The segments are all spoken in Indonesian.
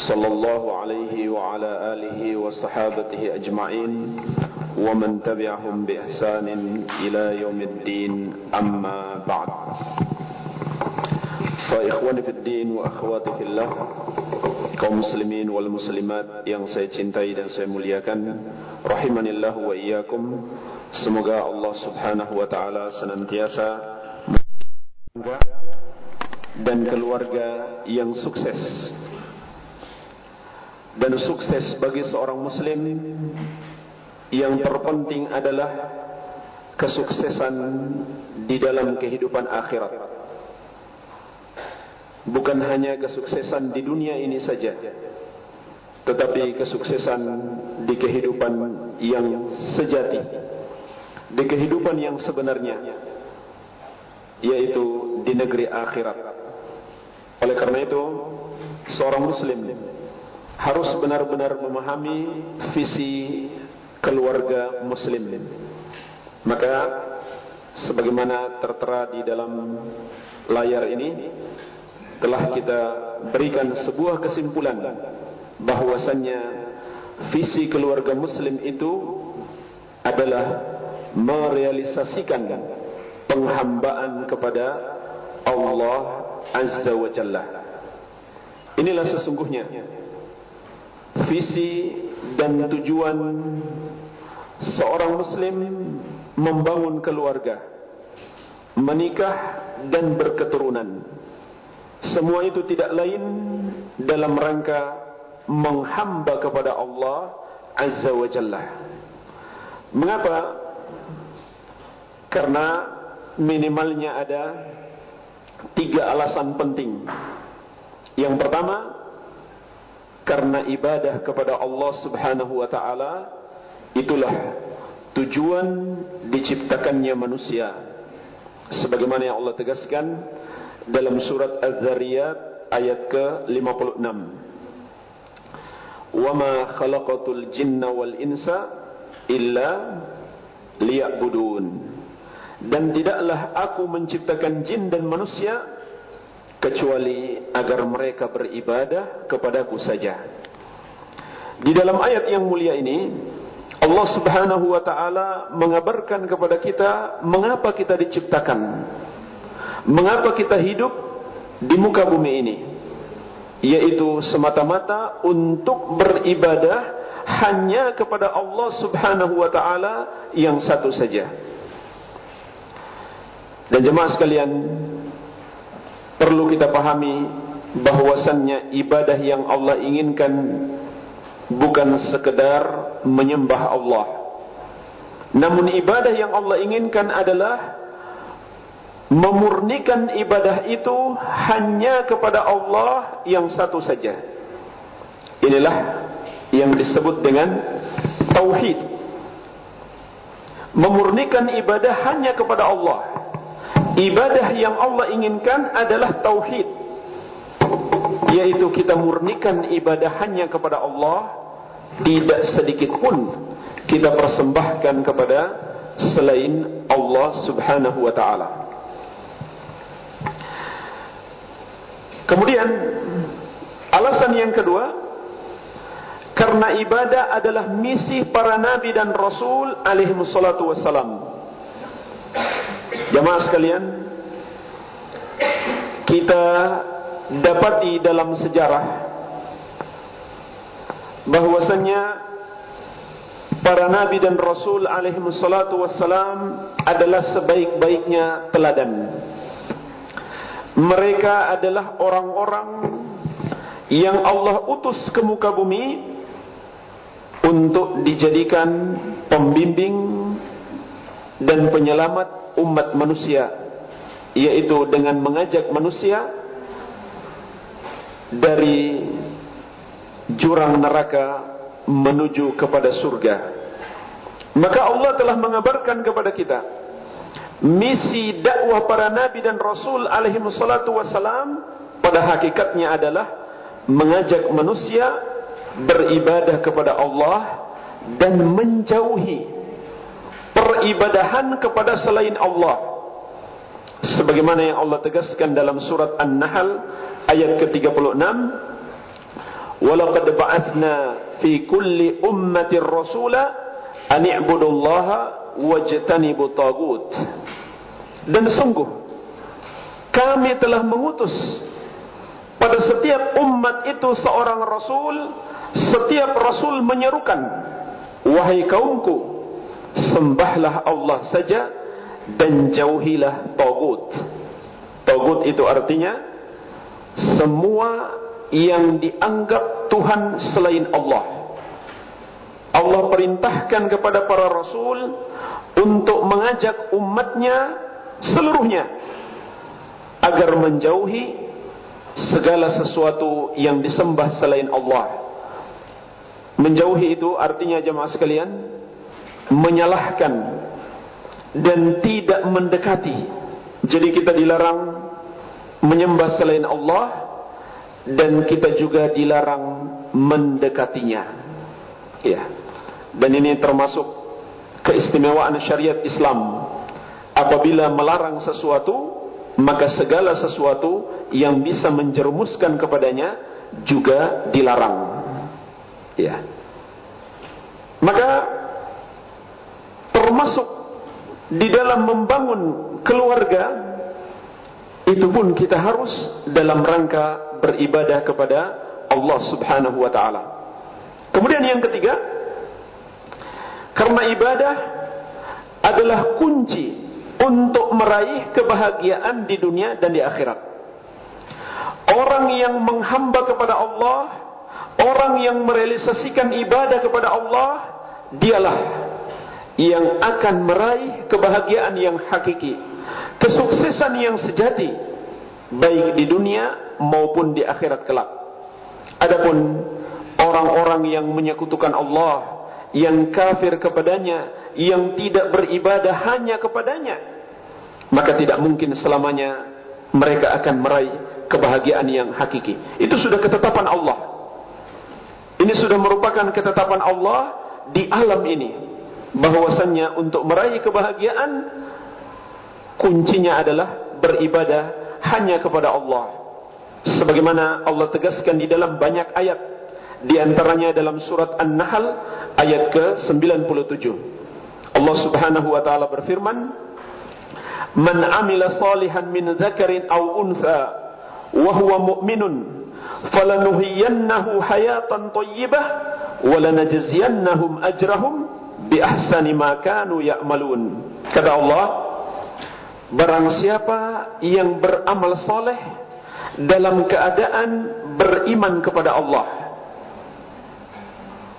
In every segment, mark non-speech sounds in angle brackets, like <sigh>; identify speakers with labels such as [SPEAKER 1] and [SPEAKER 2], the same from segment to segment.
[SPEAKER 1] صلى الله عليه وعلى آله وصحابته أجمعين ومن تبعهم بإحسان إلى يوم الدين أما بعد فإخواني في الدين وأخواتي في الله kaum muslimin wal muslimat yang saya cintai dan saya muliakan rahimanillah wa iyyakum semoga Allah Subhanahu wa taala senantiasa dan keluarga yang sukses Dan sukses bagi seorang muslim yang terpenting adalah kesuksesan di dalam kehidupan akhirat. Bukan hanya kesuksesan di dunia ini saja tetapi kesuksesan di kehidupan yang sejati di kehidupan yang sebenarnya yaitu di negeri akhirat. Oleh karena itu seorang muslim harus benar-benar memahami visi keluarga muslim maka sebagaimana tertera di dalam layar ini telah kita berikan sebuah kesimpulan bahwasannya visi keluarga muslim itu adalah merealisasikan penghambaan kepada Allah Azza wa Jalla. Inilah sesungguhnya visi dan tujuan seorang muslim membangun keluarga, menikah dan berketurunan. Semua itu tidak lain dalam rangka menghamba kepada Allah Azza wa Jalla. Mengapa? Karena minimalnya ada tiga alasan penting. Yang pertama, karena ibadah kepada Allah Subhanahu wa taala itulah tujuan diciptakannya manusia. Sebagaimana yang Allah tegaskan dalam surat Az-Zariyat ayat ke-56. Wa ma khalaqatul jinna wal insa illa liya'budun. Dan tidaklah aku menciptakan jin dan manusia kecuali agar mereka beribadah kepadaku saja. Di dalam ayat yang mulia ini Allah Subhanahu wa taala mengabarkan kepada kita mengapa kita diciptakan. Mengapa kita hidup di muka bumi ini? Yaitu semata-mata untuk beribadah hanya kepada Allah Subhanahu wa taala yang satu saja. Dan jemaah sekalian, perlu kita pahami bahwasannya ibadah yang Allah inginkan bukan sekedar menyembah Allah. Namun ibadah yang Allah inginkan adalah memurnikan ibadah itu hanya kepada Allah yang satu saja. Inilah yang disebut dengan tauhid. Memurnikan ibadah hanya kepada Allah. Ibadah yang Allah inginkan adalah tauhid. Yaitu kita murnikan ibadah hanya kepada Allah, tidak sedikit pun kita persembahkan kepada selain Allah Subhanahu wa taala. Kemudian alasan yang kedua karena ibadah adalah misi para nabi dan rasul alaihi wassalam. Jamaah sekalian, kita dapati dalam sejarah bahwasanya para nabi dan rasul alaihi wassalatu wassalam adalah sebaik-baiknya teladan. Mereka adalah orang-orang yang Allah utus ke muka bumi untuk dijadikan pembimbing dan penyelamat umat manusia yaitu dengan mengajak manusia dari jurang neraka menuju kepada surga. Maka Allah telah mengabarkan kepada kita misi dakwah para nabi dan rasul alaihi wassalatu wassalam pada hakikatnya adalah mengajak manusia beribadah kepada Allah dan menjauhi peribadahan kepada selain Allah. Sebagaimana yang Allah tegaskan dalam surat An-Nahl ayat ke-36, "Walaqad ba'atsna fi kulli ummatin rasula an i'budullaha wajtanibu tagut." Dan sungguh kami telah mengutus pada setiap umat itu seorang rasul, setiap rasul menyerukan, "Wahai kaumku, sembahlah Allah saja dan jauhilah tagut." Tagut itu artinya semua yang dianggap Tuhan selain Allah. Allah perintahkan kepada para rasul untuk mengajak umatnya seluruhnya agar menjauhi segala sesuatu yang disembah selain Allah. Menjauhi itu artinya jemaah sekalian menyalahkan dan tidak mendekati. Jadi kita dilarang menyembah selain Allah dan kita juga dilarang mendekatinya. Ya. Dan ini termasuk keistimewaan syariat Islam. Apabila melarang sesuatu, maka segala sesuatu yang bisa menjerumuskan kepadanya juga dilarang. Ya. Maka termasuk di dalam membangun keluarga itu pun kita harus dalam rangka beribadah kepada Allah Subhanahu wa taala. Kemudian yang ketiga, karena ibadah adalah kunci untuk meraih kebahagiaan di dunia dan di akhirat. Orang yang menghamba kepada Allah, orang yang merealisasikan ibadah kepada Allah, dialah yang akan meraih kebahagiaan yang hakiki, kesuksesan yang sejati, baik di dunia maupun di akhirat kelak. Adapun orang-orang yang menyekutukan Allah, yang kafir kepadanya, yang tidak beribadah hanya kepadanya, maka tidak mungkin selamanya mereka akan meraih kebahagiaan yang hakiki. Itu sudah ketetapan Allah. Ini sudah merupakan ketetapan Allah di alam ini. Bahwasannya untuk meraih kebahagiaan kuncinya adalah beribadah hanya kepada Allah. Sebagaimana Allah tegaskan di dalam banyak ayat. Di antaranya dalam surat An-Nahl ayat ke-97. Allah Subhanahu wa taala berfirman, "Man 'amila salihan min dzakarin aw untha wa huwa mu'minun falanuhyiyannahu hayatan thayyibah wa lanajziyannahum ajrahum bi ahsani ma kanu ya'malun kata Allah barang siapa yang beramal soleh dalam keadaan beriman kepada Allah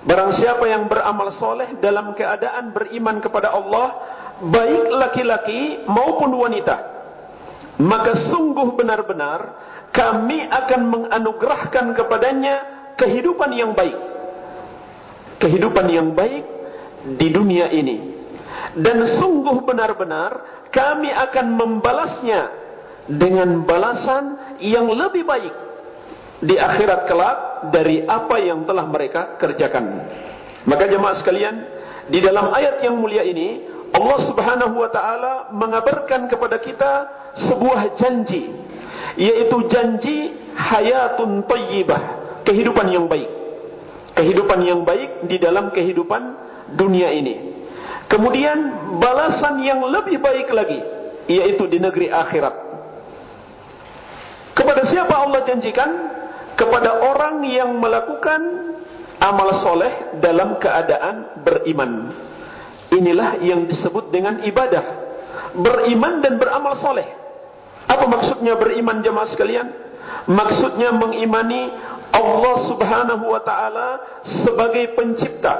[SPEAKER 1] barang siapa yang beramal soleh dalam keadaan beriman kepada Allah baik laki-laki maupun wanita maka sungguh benar-benar kami akan menganugerahkan kepadanya kehidupan yang baik. Kehidupan yang baik di dunia ini. Dan sungguh benar-benar kami akan membalasnya dengan balasan yang lebih baik di akhirat kelak dari apa yang telah mereka kerjakan. Maka jemaah sekalian, di dalam ayat yang mulia ini Allah Subhanahu wa taala mengabarkan kepada kita sebuah janji yaitu janji hayatun thayyibah, kehidupan yang baik. Kehidupan yang baik di dalam kehidupan dunia ini. Kemudian balasan yang lebih baik lagi yaitu di negeri akhirat. Kepada siapa Allah janjikan? Kepada orang yang melakukan amal soleh dalam keadaan beriman. Inilah yang disebut dengan ibadah. Beriman dan beramal soleh. Apa maksudnya beriman jemaah sekalian? Maksudnya mengimani Allah subhanahu wa ta'ala sebagai pencipta.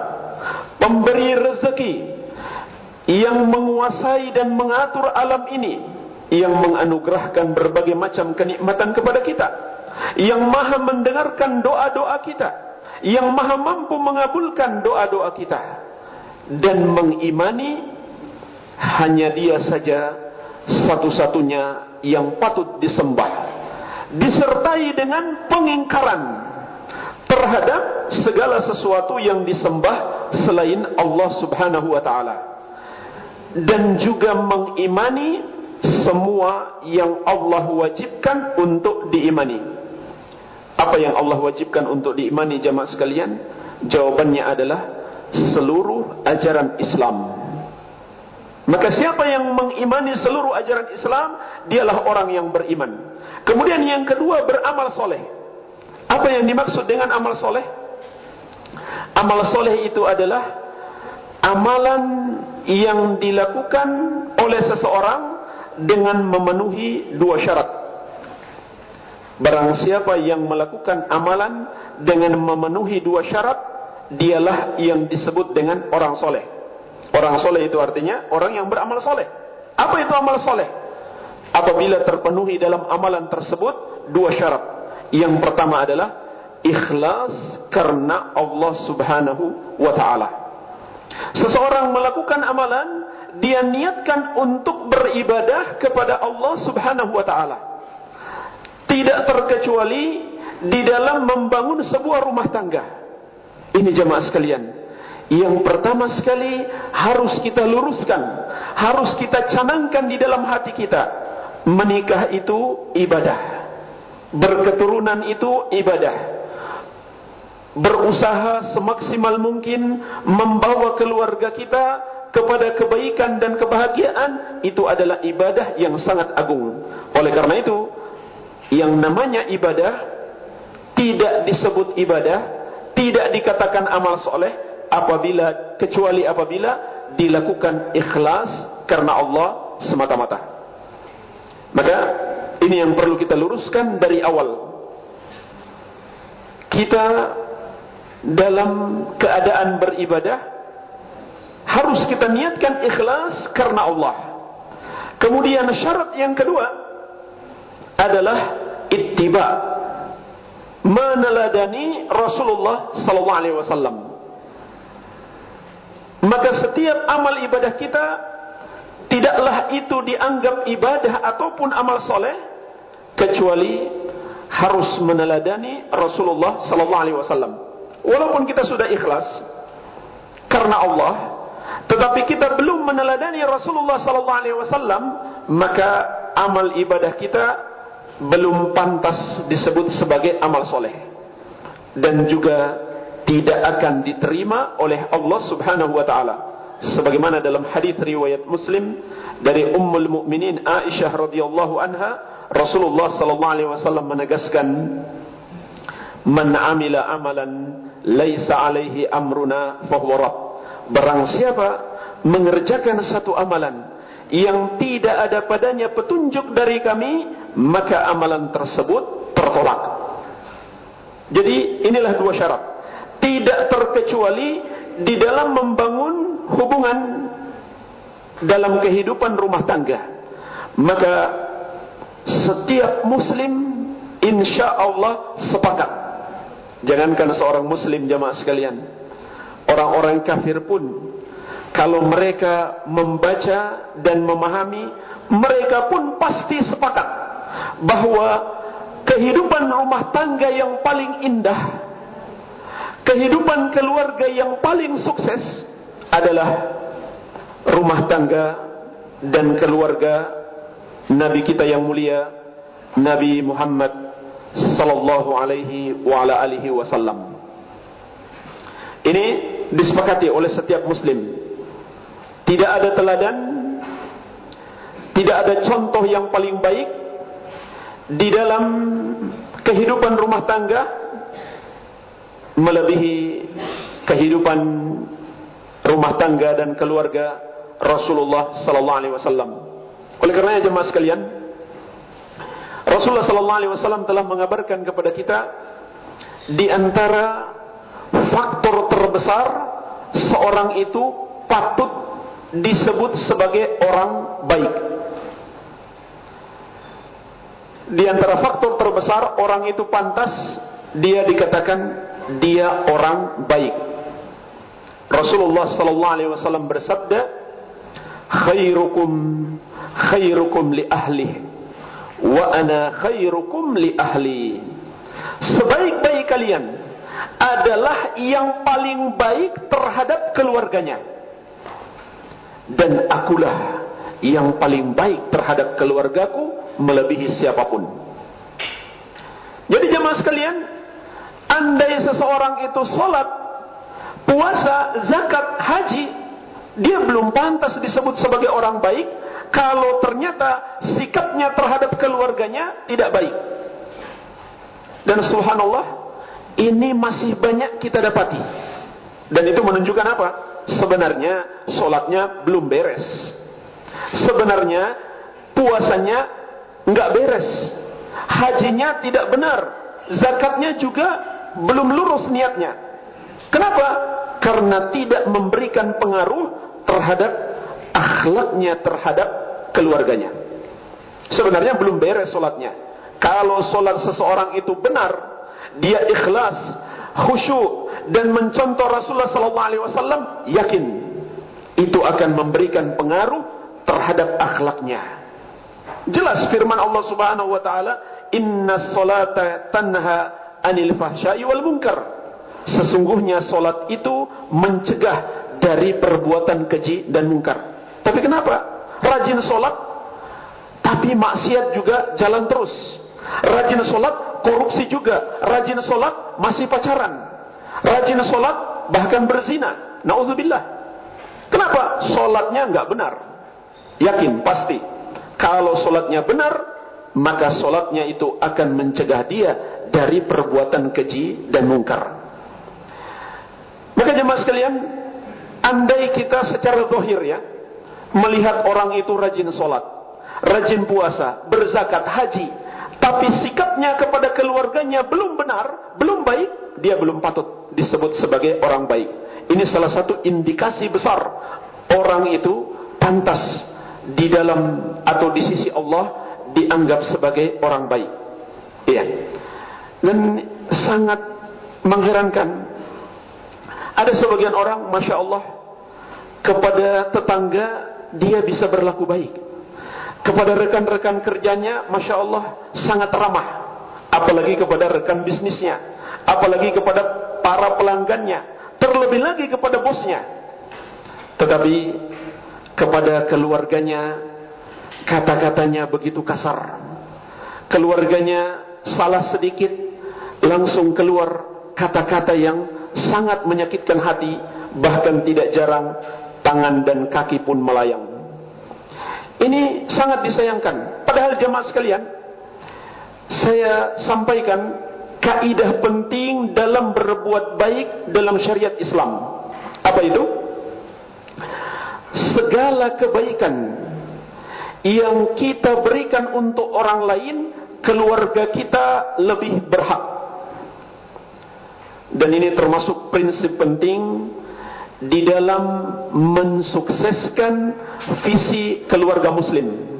[SPEAKER 1] Pemberi rezeki. Yang menguasai dan mengatur alam ini. Yang menganugerahkan berbagai macam kenikmatan kepada kita. Yang maha mendengarkan doa-doa kita. yang maha mampu mengabulkan doa-doa kita dan mengimani hanya dia saja satu-satunya yang patut disembah disertai dengan pengingkaran terhadap segala sesuatu yang disembah selain Allah Subhanahu wa taala dan juga mengimani semua yang Allah wajibkan untuk diimani. Apa yang Allah wajibkan untuk diimani jamaah sekalian? Jawabannya adalah seluruh ajaran Islam. Maka siapa yang mengimani seluruh ajaran Islam, dialah orang yang beriman. Kemudian yang kedua beramal soleh. Apa yang dimaksud dengan amal soleh? Amal soleh itu adalah amalan yang dilakukan oleh seseorang dengan memenuhi dua syarat. Barang siapa yang melakukan amalan dengan memenuhi dua syarat, dialah yang disebut dengan orang soleh. Orang soleh itu artinya orang yang beramal soleh. Apa itu amal soleh? Apabila terpenuhi dalam amalan tersebut dua syarat. Yang pertama adalah ikhlas karena Allah Subhanahu wa taala. Seseorang melakukan amalan, dia niatkan untuk beribadah kepada Allah Subhanahu wa taala. Tidak terkecuali di dalam membangun sebuah rumah tangga. Ini jemaah sekalian. Yang pertama sekali harus kita luruskan, harus kita canangkan di dalam hati kita. Menikah itu ibadah. Berketurunan itu ibadah berusaha semaksimal mungkin membawa keluarga kita kepada kebaikan dan kebahagiaan itu adalah ibadah yang sangat agung. Oleh karena itu, yang namanya ibadah tidak disebut ibadah, tidak dikatakan amal soleh apabila kecuali apabila dilakukan ikhlas karena Allah semata-mata. Maka ini yang perlu kita luruskan dari awal. Kita dalam keadaan beribadah harus kita niatkan ikhlas karena Allah. Kemudian syarat yang kedua adalah ittiba meneladani Rasulullah sallallahu alaihi wasallam. Maka setiap amal ibadah kita tidaklah itu dianggap ibadah ataupun amal soleh kecuali harus meneladani Rasulullah sallallahu alaihi wasallam. Walaupun kita sudah ikhlas karena Allah, tetapi kita belum meneladani Rasulullah sallallahu alaihi wasallam, maka amal ibadah kita belum pantas disebut sebagai amal soleh dan juga tidak akan diterima oleh Allah Subhanahu wa taala sebagaimana dalam hadis riwayat Muslim dari Ummul Mukminin Aisyah radhiyallahu anha Rasulullah sallallahu alaihi wasallam menegaskan man amila amalan laisa alaihi amruna fahuwa Barang siapa mengerjakan satu amalan yang tidak ada padanya petunjuk dari kami, maka amalan tersebut tertolak. Jadi inilah dua syarat. Tidak terkecuali di dalam membangun hubungan dalam kehidupan rumah tangga. Maka setiap muslim insya Allah sepakat Jangankan seorang muslim jamaah sekalian. Orang-orang kafir pun kalau mereka membaca dan memahami, mereka pun pasti sepakat bahwa kehidupan rumah tangga yang paling indah, kehidupan keluarga yang paling sukses adalah rumah tangga dan keluarga Nabi kita yang mulia Nabi Muhammad sallallahu alaihi wa ala alihi wasallam. Ini disepakati oleh setiap muslim. Tidak ada teladan, tidak ada contoh yang paling baik di dalam kehidupan rumah tangga melebihi kehidupan rumah tangga dan keluarga Rasulullah sallallahu alaihi wasallam. Oleh karenanya jemaah sekalian, Rasulullah sallallahu alaihi wasallam telah mengabarkan kepada kita di antara faktor terbesar seorang itu patut disebut sebagai orang baik. Di antara faktor terbesar orang itu pantas dia dikatakan dia orang baik. Rasulullah sallallahu alaihi wasallam bersabda, "Khairukum khairukum li ahli wa ana khairukum li ahli." Sebaik-baik kalian adalah yang paling baik terhadap keluarganya. Dan akulah yang paling baik terhadap keluargaku melebihi siapa pun. Jadi jemaah sekalian, andai seseorang itu sholat, puasa, zakat, haji, dia belum pantas disebut sebagai orang baik kalau ternyata sikapnya terhadap keluarganya tidak baik. Dan subhanallah, ini masih banyak kita dapati. Dan itu menunjukkan apa? Sebenarnya sholatnya belum beres. Sebenarnya puasanya nggak beres. Hajinya tidak benar. Zakatnya juga belum lurus niatnya. Kenapa? Karena tidak memberikan pengaruh terhadap akhlaknya terhadap keluarganya. Sebenarnya belum beres solatnya. Kalau solat seseorang itu benar, dia ikhlas, khusyuk dan mencontoh Rasulullah SAW, yakin itu akan memberikan pengaruh terhadap akhlaknya. Jelas firman Allah Subhanahu wa taala, "Inna salata tanha 'anil fahsya'i wal munkar." Sesungguhnya salat itu mencegah dari perbuatan keji dan mungkar. Tapi kenapa? Rajin salat tapi maksiat juga jalan terus. Rajin salat, korupsi juga. Rajin salat, masih pacaran. Rajin salat, bahkan berzina. Nauzubillah. Kenapa? Salatnya enggak benar. Yakin pasti kalau solatnya benar, maka solatnya itu akan mencegah dia dari perbuatan keji dan mungkar. Maka jemaah sekalian, andai kita secara zahir ya, melihat orang itu rajin solat, rajin puasa, berzakat, haji, tapi sikapnya kepada keluarganya belum benar, belum baik, dia belum patut disebut sebagai orang baik. Ini salah satu indikasi besar orang itu pantas di dalam atau di sisi Allah dianggap sebagai orang baik. Iya. Dan sangat mengherankan. Ada sebagian orang, masya Allah, kepada tetangga dia bisa berlaku baik. Kepada rekan-rekan kerjanya, masya Allah, sangat ramah. Apalagi kepada rekan bisnisnya, apalagi kepada para pelanggannya, terlebih lagi kepada bosnya. Tetapi kepada keluarganya kata-katanya begitu kasar. Keluarganya salah sedikit langsung keluar kata-kata yang sangat menyakitkan hati, bahkan tidak jarang tangan dan kaki pun melayang. Ini sangat disayangkan. Padahal jemaah sekalian, saya sampaikan kaidah penting dalam berbuat baik dalam syariat Islam. Apa itu? segala kebaikan yang kita berikan untuk orang lain, keluarga kita lebih berhak. Dan ini termasuk prinsip penting di dalam mensukseskan visi keluarga muslim.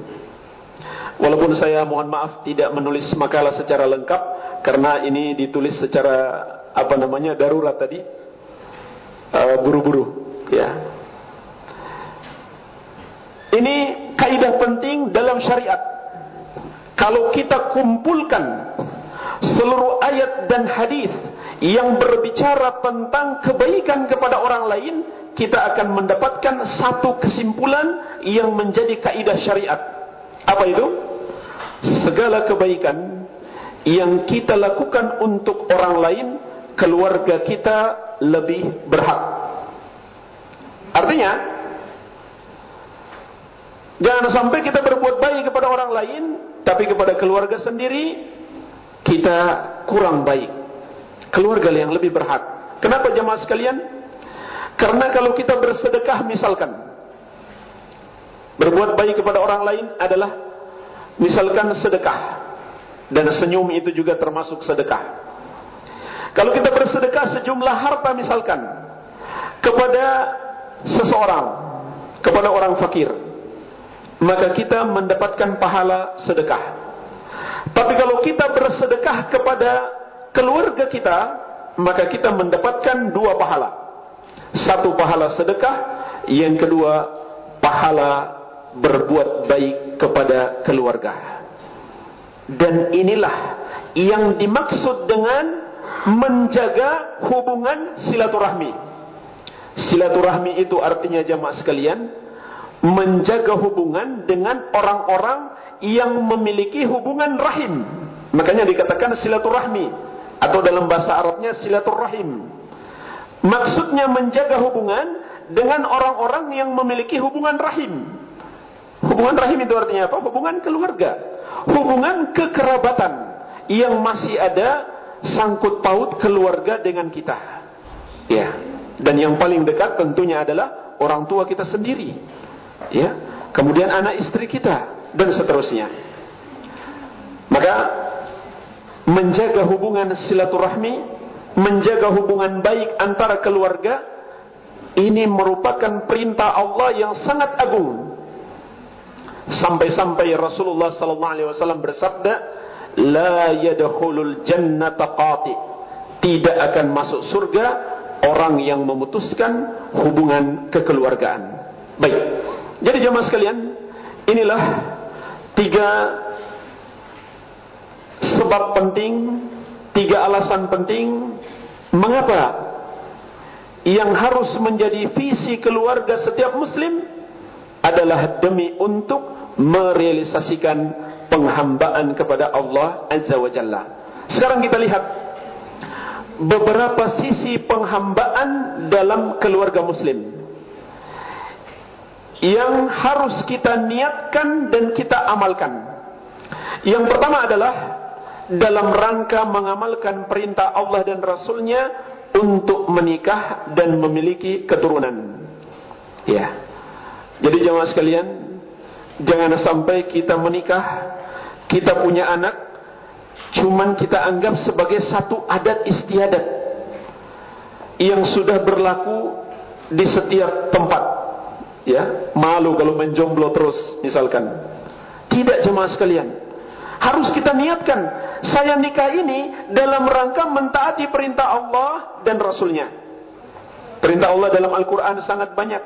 [SPEAKER 1] Walaupun saya mohon maaf tidak menulis makalah secara lengkap karena ini ditulis secara apa namanya darurat tadi uh, buru-buru uh, ya ini kaidah penting dalam syariat. Kalau kita kumpulkan seluruh ayat dan hadis yang berbicara tentang kebaikan kepada orang lain, kita akan mendapatkan satu kesimpulan yang menjadi kaidah syariat. Apa itu? Segala kebaikan yang kita lakukan untuk orang lain, keluarga kita lebih berhak. Artinya, Jangan sampai kita berbuat baik kepada orang lain, tapi kepada keluarga sendiri kita kurang baik. Keluarga yang lebih berhak. Kenapa jemaah sekalian? Karena kalau kita bersedekah misalkan, berbuat baik kepada orang lain adalah misalkan sedekah. Dan senyum itu juga termasuk sedekah. Kalau kita bersedekah sejumlah harta misalkan kepada seseorang, kepada orang fakir, maka kita mendapatkan pahala sedekah. Tapi kalau kita bersedekah kepada keluarga kita, maka kita mendapatkan dua pahala. Satu pahala sedekah, yang kedua pahala berbuat baik kepada keluarga. Dan inilah yang dimaksud dengan menjaga hubungan silaturahmi. Silaturahmi itu artinya jamaah sekalian menjaga hubungan dengan orang-orang yang memiliki hubungan rahim. Makanya dikatakan silaturahmi atau dalam bahasa Arabnya silaturahim. Maksudnya menjaga hubungan dengan orang-orang yang memiliki hubungan rahim. Hubungan rahim itu artinya apa? Hubungan keluarga, hubungan kekerabatan yang masih ada sangkut paut keluarga dengan kita. Ya. Dan yang paling dekat tentunya adalah orang tua kita sendiri. Ya. Kemudian anak istri kita dan seterusnya. Maka menjaga hubungan silaturahmi, menjaga hubungan baik antara keluarga ini merupakan perintah Allah yang sangat agung. Sampai-sampai Rasulullah sallallahu alaihi wasallam bersabda, "La yadkhulul jannata qati." Tidak akan masuk surga orang yang memutuskan hubungan kekeluargaan. Baik. Jadi jemaah sekalian, inilah tiga sebab penting, tiga alasan penting mengapa yang harus menjadi visi keluarga setiap muslim adalah demi untuk merealisasikan penghambaan kepada Allah Azza wa Jalla. Sekarang kita lihat beberapa sisi penghambaan dalam keluarga muslim yang harus kita niatkan dan kita amalkan. Yang pertama adalah dalam rangka mengamalkan perintah Allah dan Rasulnya untuk menikah dan memiliki keturunan. Ya. Jadi jemaah sekalian, jangan sampai kita menikah, kita punya anak, cuman kita anggap sebagai satu adat istiadat yang sudah berlaku di setiap tempat. Ya, malu kalau menjomblo terus misalkan. Tidak jemaah sekalian. Harus kita niatkan, saya nikah ini dalam rangka mentaati perintah Allah dan Rasulnya. Perintah Allah dalam Al-Quran sangat banyak.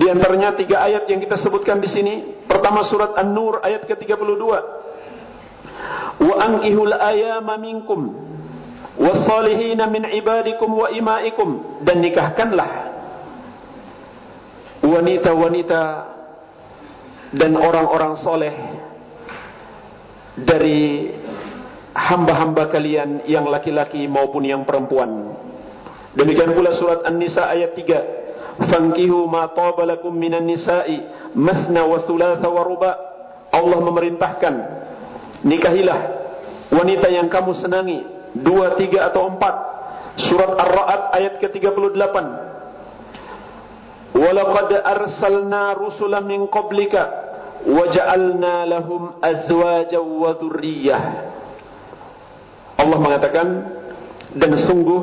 [SPEAKER 1] Di antaranya tiga ayat yang kita sebutkan di sini. Pertama surat An-Nur ayat ke-32. Wa ankihul ayama minkum wasalihina min ibadikum wa imaikum dan nikahkanlah wanita-wanita dan orang-orang soleh dari hamba-hamba kalian yang laki-laki maupun yang perempuan. Demikian pula surat An-Nisa ayat 3. Fankihu ma taba lakum minan nisa'i masna wa thulatha wa ruba. Allah memerintahkan nikahilah wanita yang kamu senangi dua, tiga atau empat. Surat Ar-Ra'd ayat ke-38. Walaqad arsalna rusulan min qablika lahum Allah mengatakan dan sungguh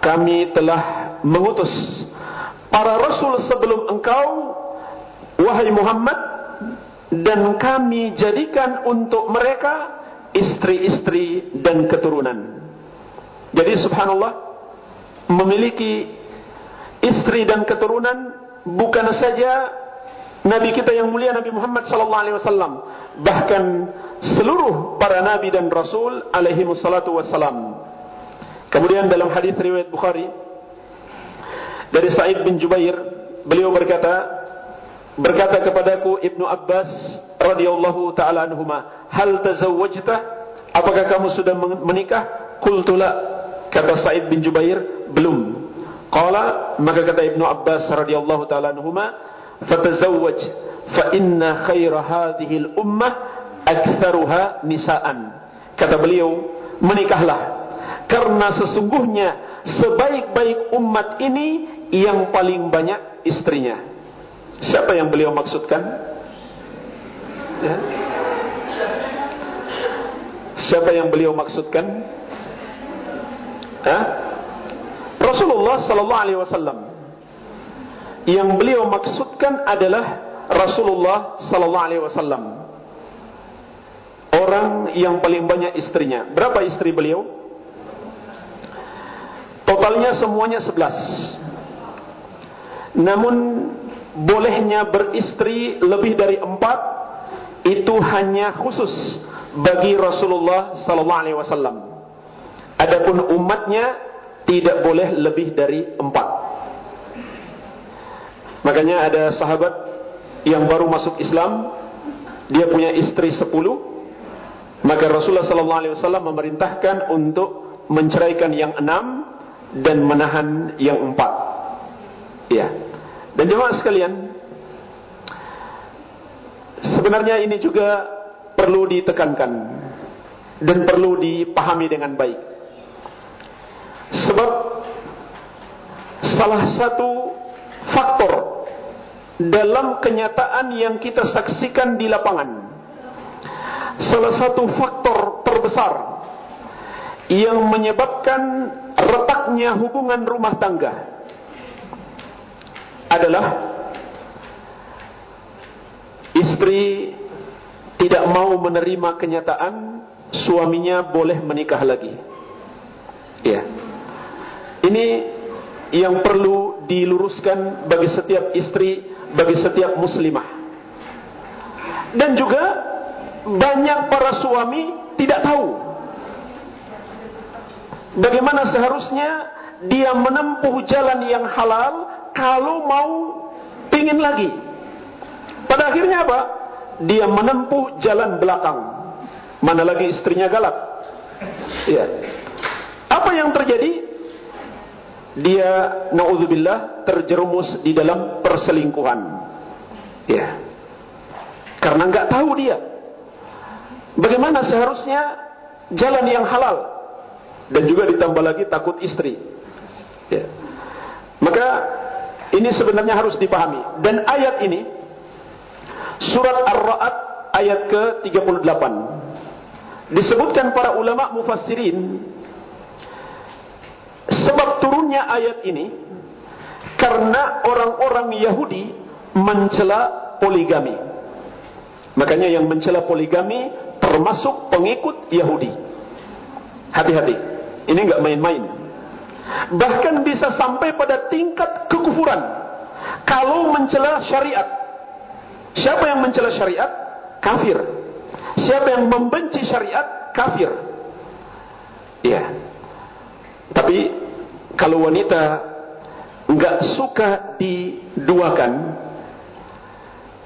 [SPEAKER 1] kami telah mengutus para rasul sebelum engkau wahai Muhammad dan kami jadikan untuk mereka istri-istri dan keturunan. Jadi subhanallah memiliki istri dan keturunan bukan saja Nabi kita yang mulia Nabi Muhammad sallallahu alaihi wasallam bahkan seluruh para nabi dan rasul alaihi wassalatu wassalam. Kemudian dalam hadis riwayat Bukhari dari Sa'id bin Jubair beliau berkata berkata kepadaku Ibnu Abbas radhiyallahu taala anhuma hal tazawwajta? Apakah kamu sudah menikah qultu la kata Sa'id bin Jubair belum. Qala maka kata Ibnu Abbas radhiyallahu taala anhuma fatazawwaj. Fa inna khaira hadhihi al-ummah aktsaruha nisaan. Kata beliau menikahlah. Karena sesungguhnya sebaik-baik umat ini yang paling banyak istrinya. Siapa yang beliau maksudkan? Ya? siapa yang beliau maksudkan? Ha? Rasulullah sallallahu alaihi wasallam yang beliau maksudkan adalah Rasulullah sallallahu alaihi wasallam. Orang yang paling banyak istrinya. Berapa istri beliau? Totalnya semuanya sebelas. Namun bolehnya beristri lebih dari empat itu hanya khusus bagi Rasulullah sallallahu alaihi wasallam. Adapun umatnya tidak boleh lebih dari empat. Makanya ada sahabat yang baru masuk Islam, dia punya istri sepuluh, maka Rasulullah sallallahu alaihi wasallam memerintahkan untuk menceraikan yang enam dan menahan yang empat. Ya. Dan jemaah sekalian, sebenarnya ini juga perlu ditekankan dan perlu dipahami dengan baik. Sebab salah satu faktor dalam kenyataan yang kita saksikan di lapangan, salah satu faktor terbesar yang menyebabkan retaknya hubungan rumah tangga adalah istri tidak mau menerima kenyataan suaminya boleh menikah lagi. Ya. Ini yang perlu diluruskan bagi setiap istri, bagi setiap muslimah. Dan juga banyak para suami tidak tahu bagaimana seharusnya dia menempuh jalan yang halal kalau mau pingin lagi. Pada akhirnya apa? Dia menempuh jalan belakang. Mana lagi istrinya galak. Ya. Apa yang terjadi? Dia naudzubillah terjerumus di dalam perselingkuhan. Ya. Karena nggak tahu dia. Bagaimana seharusnya jalan yang halal dan juga ditambah lagi takut istri. Ya. Maka ini sebenarnya harus dipahami. Dan ayat ini surat Ar-Ra'd ayat ke-38 disebutkan para ulama mufassirin sebab turunnya ayat ini karena orang-orang Yahudi mencela poligami. Makanya yang mencela poligami termasuk pengikut Yahudi. Hati-hati. Ini enggak main-main. Bahkan bisa sampai pada tingkat kekufuran. Kalau mencela syariat. Siapa yang mencela syariat? Kafir. Siapa yang membenci syariat? Kafir. Iya. Tapi kalau wanita enggak suka diduakan,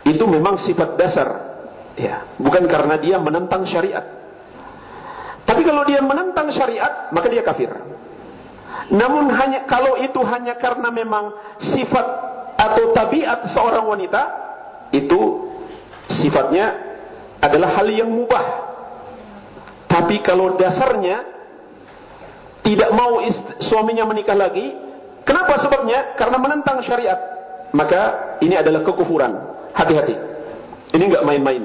[SPEAKER 1] itu memang sifat dasar. Ya, bukan karena dia menentang syariat. Tapi kalau dia menentang syariat, maka dia kafir. Namun hanya kalau itu hanya karena memang sifat atau tabiat seorang wanita itu sifatnya adalah hal yang mubah. Tapi kalau dasarnya tidak mau suaminya menikah lagi, kenapa sebabnya? Karena menentang syariat. Maka ini adalah kekufuran. Hati-hati. Ini enggak main-main.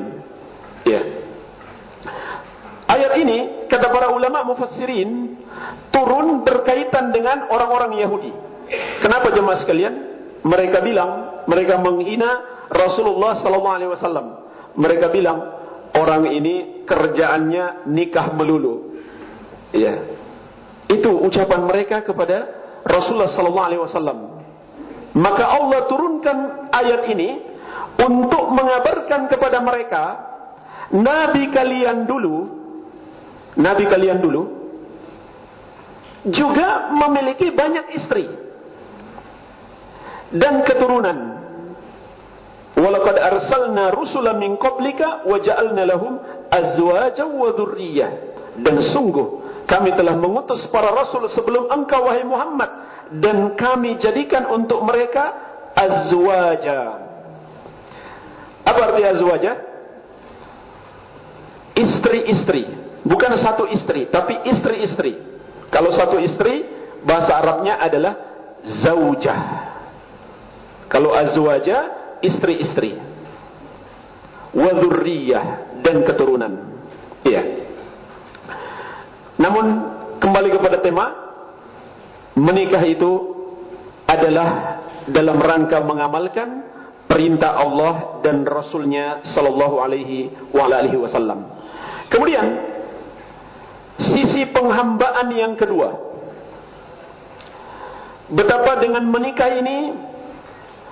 [SPEAKER 1] Ya. Ayat ini kata para ulama mufassirin turun berkaitan dengan orang-orang Yahudi. Kenapa jemaah sekalian? Mereka bilang, mereka menghina Rasulullah sallallahu alaihi wasallam. Mereka bilang orang ini kerjaannya nikah melulu. Ya. Itu ucapan mereka kepada Rasulullah sallallahu alaihi wasallam. Maka Allah turunkan ayat ini untuk mengabarkan kepada mereka nabi kalian dulu Nabi kalian dulu juga memiliki banyak istri dan keturunan. Walaqad arsalna rusulan min qablika wa ja'alna lahum azwajan wa dhurriyyah. Dan sungguh kami telah mengutus para rasul sebelum engkau wahai Muhammad dan kami jadikan untuk mereka azwaja. Apa arti azwaja? Istri-istri. Bukan satu istri, tapi istri-istri. Kalau satu istri, bahasa Arabnya adalah zaujah. Kalau azwaja, istri-istri. Wadurriyah dan keturunan. Iya. Namun kembali kepada tema menikah itu adalah dalam rangka mengamalkan perintah Allah dan Rasulnya Sallallahu Alaihi Wasallam. Kemudian Sisi penghambaan yang kedua betapa dengan menikah ini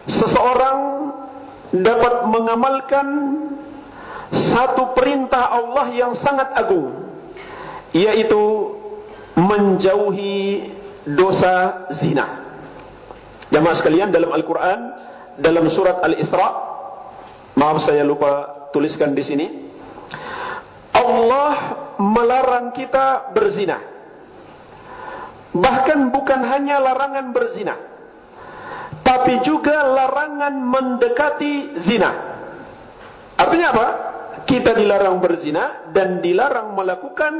[SPEAKER 1] seseorang dapat mengamalkan satu perintah Allah yang sangat agung yaitu menjauhi dosa zina. Jamaah sekalian dalam Al-Qur'an dalam surat Al-Isra maaf saya lupa tuliskan di sini Allah melarang kita berzina. Bahkan bukan hanya larangan berzina, tapi juga larangan mendekati zina. Artinya apa? Kita dilarang berzina dan dilarang melakukan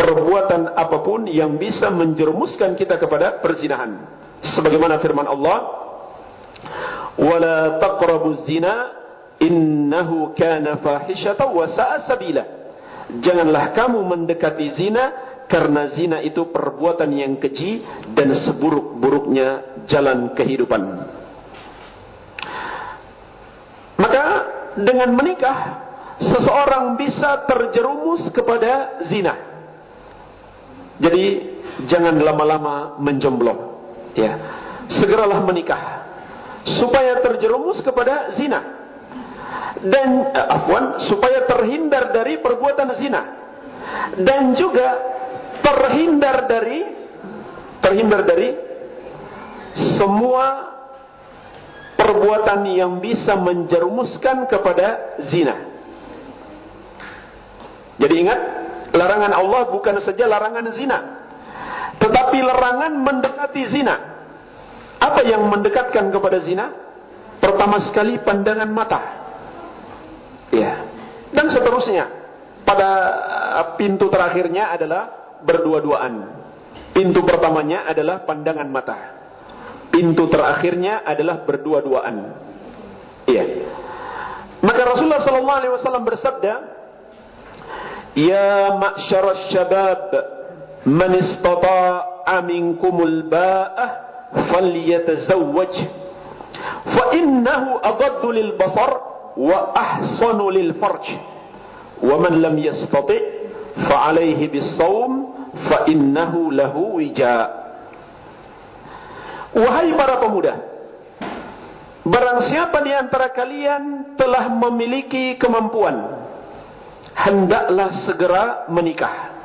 [SPEAKER 1] perbuatan apa pun yang bisa menjerumuskan kita kepada perzinahan. Sebagaimana firman Allah, "Wala taqrabuz zina innahu kana fahishatan wa sa'a sabila." Janganlah kamu mendekati zina karena zina itu perbuatan yang keji dan seburuk-buruknya jalan kehidupan. Maka dengan menikah seseorang bisa terjerumus kepada zina. Jadi jangan lama-lama menjomblo. Ya. Segeralah menikah supaya terjerumus kepada zina. Dan uh, afwan, supaya terhindar dari perbuatan zina. Dan juga terhindar dari terhindar dari semua perbuatan yang bisa menjerumuskan kepada zina. Jadi ingat, Larangan Allah bukan saja larangan zina, tetapi larangan mendekati zina. Apa yang mendekatkan kepada zina? Pertama sekali pandangan mata. Ya. Dan seterusnya. Pada uh, pintu terakhirnya adalah berdua-duaan. Pintu pertamanya adalah pandangan mata. Pintu terakhirnya adalah berdua-duaan. Iya. Maka Rasulullah SAW bersabda, Ya ma'syar syabab Man istata'a minkumul ba'ah Falyatazawwaj. Fa innahu agaddu lil basar Wa ahsanu lil farj. Wa man lam yastati' Fa alaihi bis sawm Fa innahu lahu wija. Wahai para pemuda Barang siapa di antara kalian telah memiliki kemampuan hendaklah segera menikah.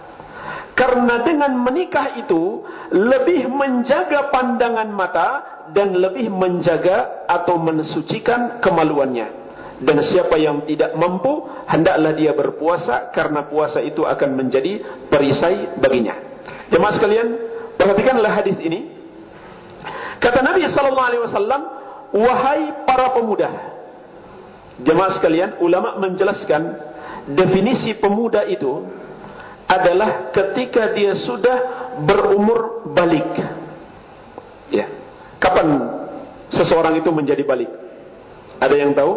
[SPEAKER 1] Karena dengan menikah itu lebih menjaga pandangan mata dan lebih menjaga atau mensucikan kemaluannya. Dan siapa yang tidak mampu, hendaklah dia berpuasa karena puasa itu akan menjadi perisai baginya. Jemaah sekalian, perhatikanlah hadis ini. Kata Nabi sallallahu alaihi wasallam, "Wahai para pemuda." Jemaah sekalian, ulama menjelaskan definisi pemuda itu adalah ketika dia sudah berumur balik. Ya. Kapan seseorang itu menjadi balik? Ada yang tahu?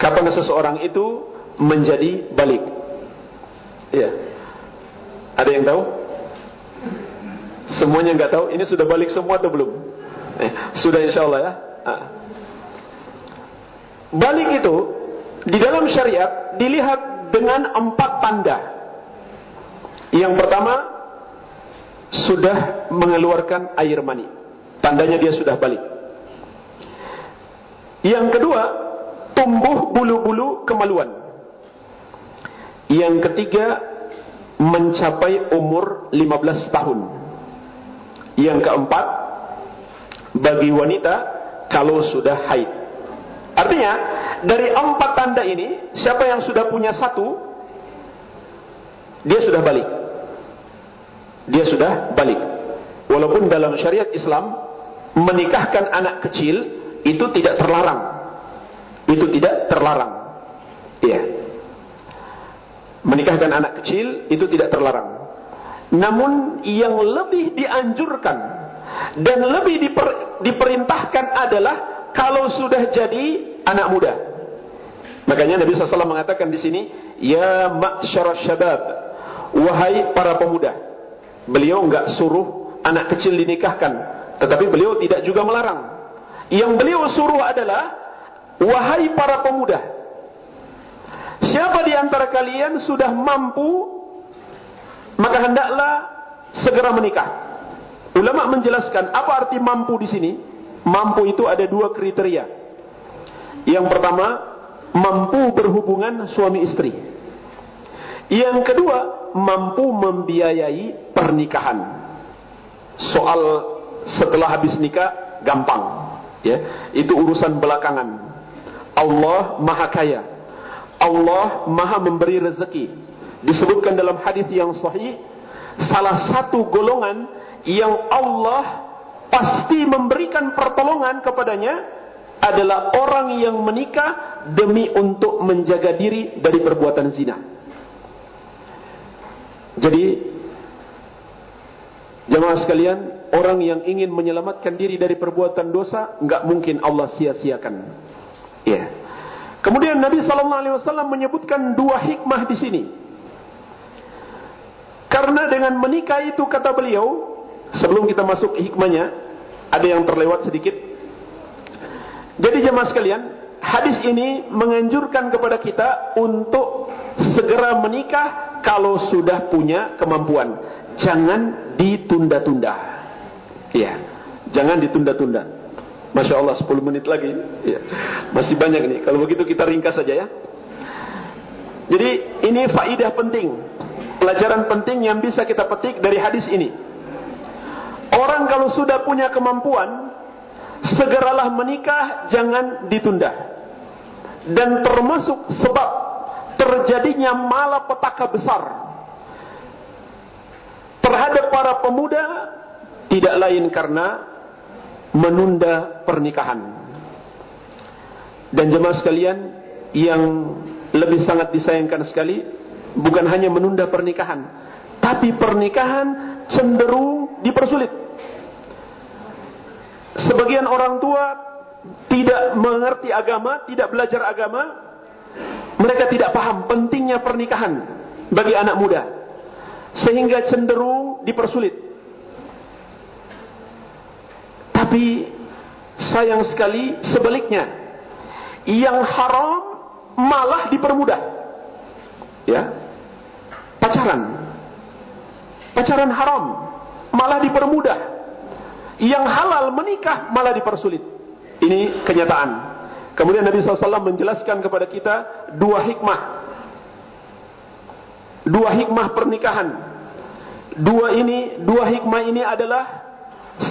[SPEAKER 1] Kapan seseorang itu menjadi balik? Ya. Ada yang tahu? Semuanya nggak tahu. Ini sudah balik semua atau belum? Eh, sudah insya Allah ya. Ah. Balik itu di dalam syariat dilihat dengan empat tanda. Yang pertama sudah mengeluarkan air mani. Tandanya dia sudah balik. Yang kedua, tumbuh bulu-bulu kemaluan. Yang ketiga, mencapai umur 15 tahun. Yang keempat, bagi wanita kalau sudah haid. Artinya, dari empat tanda ini, siapa yang sudah punya satu, dia sudah balik. Dia sudah balik. Walaupun dalam syariat Islam, menikahkan anak kecil itu tidak terlarang. Itu tidak terlarang. Iya. Menikahkan anak kecil itu tidak terlarang. Namun yang lebih dianjurkan dan lebih diper, diperintahkan adalah kalau sudah jadi anak muda. Makanya Nabi SAW mengatakan di sini, Ya ma'syara syabab, wahai para pemuda. Beliau enggak suruh anak kecil dinikahkan, tetapi beliau tidak juga melarang. Yang beliau suruh adalah, wahai para pemuda. Siapa di antara kalian sudah mampu, maka hendaklah segera menikah. Ulama menjelaskan apa arti mampu di sini? Mampu itu ada dua kriteria. Yang pertama, mampu berhubungan suami istri. Yang kedua, mampu membiayai pernikahan. Soal setelah habis nikah gampang, ya. Itu urusan belakangan. Allah Maha Kaya. Allah Maha memberi rezeki. Disebutkan dalam hadis yang sahih, salah satu golongan yang Allah pasti memberikan pertolongan kepadanya adalah orang yang menikah demi untuk menjaga diri dari perbuatan zina. Jadi jemaah sekalian, orang yang ingin menyelamatkan diri dari perbuatan dosa enggak mungkin Allah sia-siakan. Ya. Kemudian Nabi sallallahu alaihi wasallam menyebutkan dua hikmah di sini. Karena dengan menikah itu kata beliau, Sebelum kita masuk hikmahnya, ada yang terlewat sedikit. Jadi jemaah sekalian, hadis ini menganjurkan kepada kita untuk segera menikah kalau sudah punya kemampuan. Jangan ditunda-tunda. Iya, jangan ditunda-tunda. Masya Allah 10 menit lagi. Ya. Masih banyak nih. Kalau begitu kita ringkas saja ya. Jadi ini faidah penting. Pelajaran penting yang bisa kita petik dari hadis ini. Orang kalau sudah punya kemampuan, segeralah menikah, jangan ditunda. Dan termasuk sebab terjadinya malapetaka besar terhadap para pemuda tidak lain karena menunda pernikahan. Dan jemaah sekalian yang lebih sangat disayangkan sekali bukan hanya menunda pernikahan, tapi pernikahan cenderung dipersulit. Sebagian orang tua tidak mengerti agama, tidak belajar agama, mereka tidak paham pentingnya pernikahan bagi anak muda, sehingga cenderung dipersulit. Tapi sayang sekali sebaliknya, yang haram malah dipermudah. Ya, pacaran pacaran haram malah dipermudah. Yang halal menikah malah dipersulit. Ini kenyataan. Kemudian Nabi SAW menjelaskan kepada kita dua hikmah. Dua hikmah pernikahan. Dua ini dua hikmah ini adalah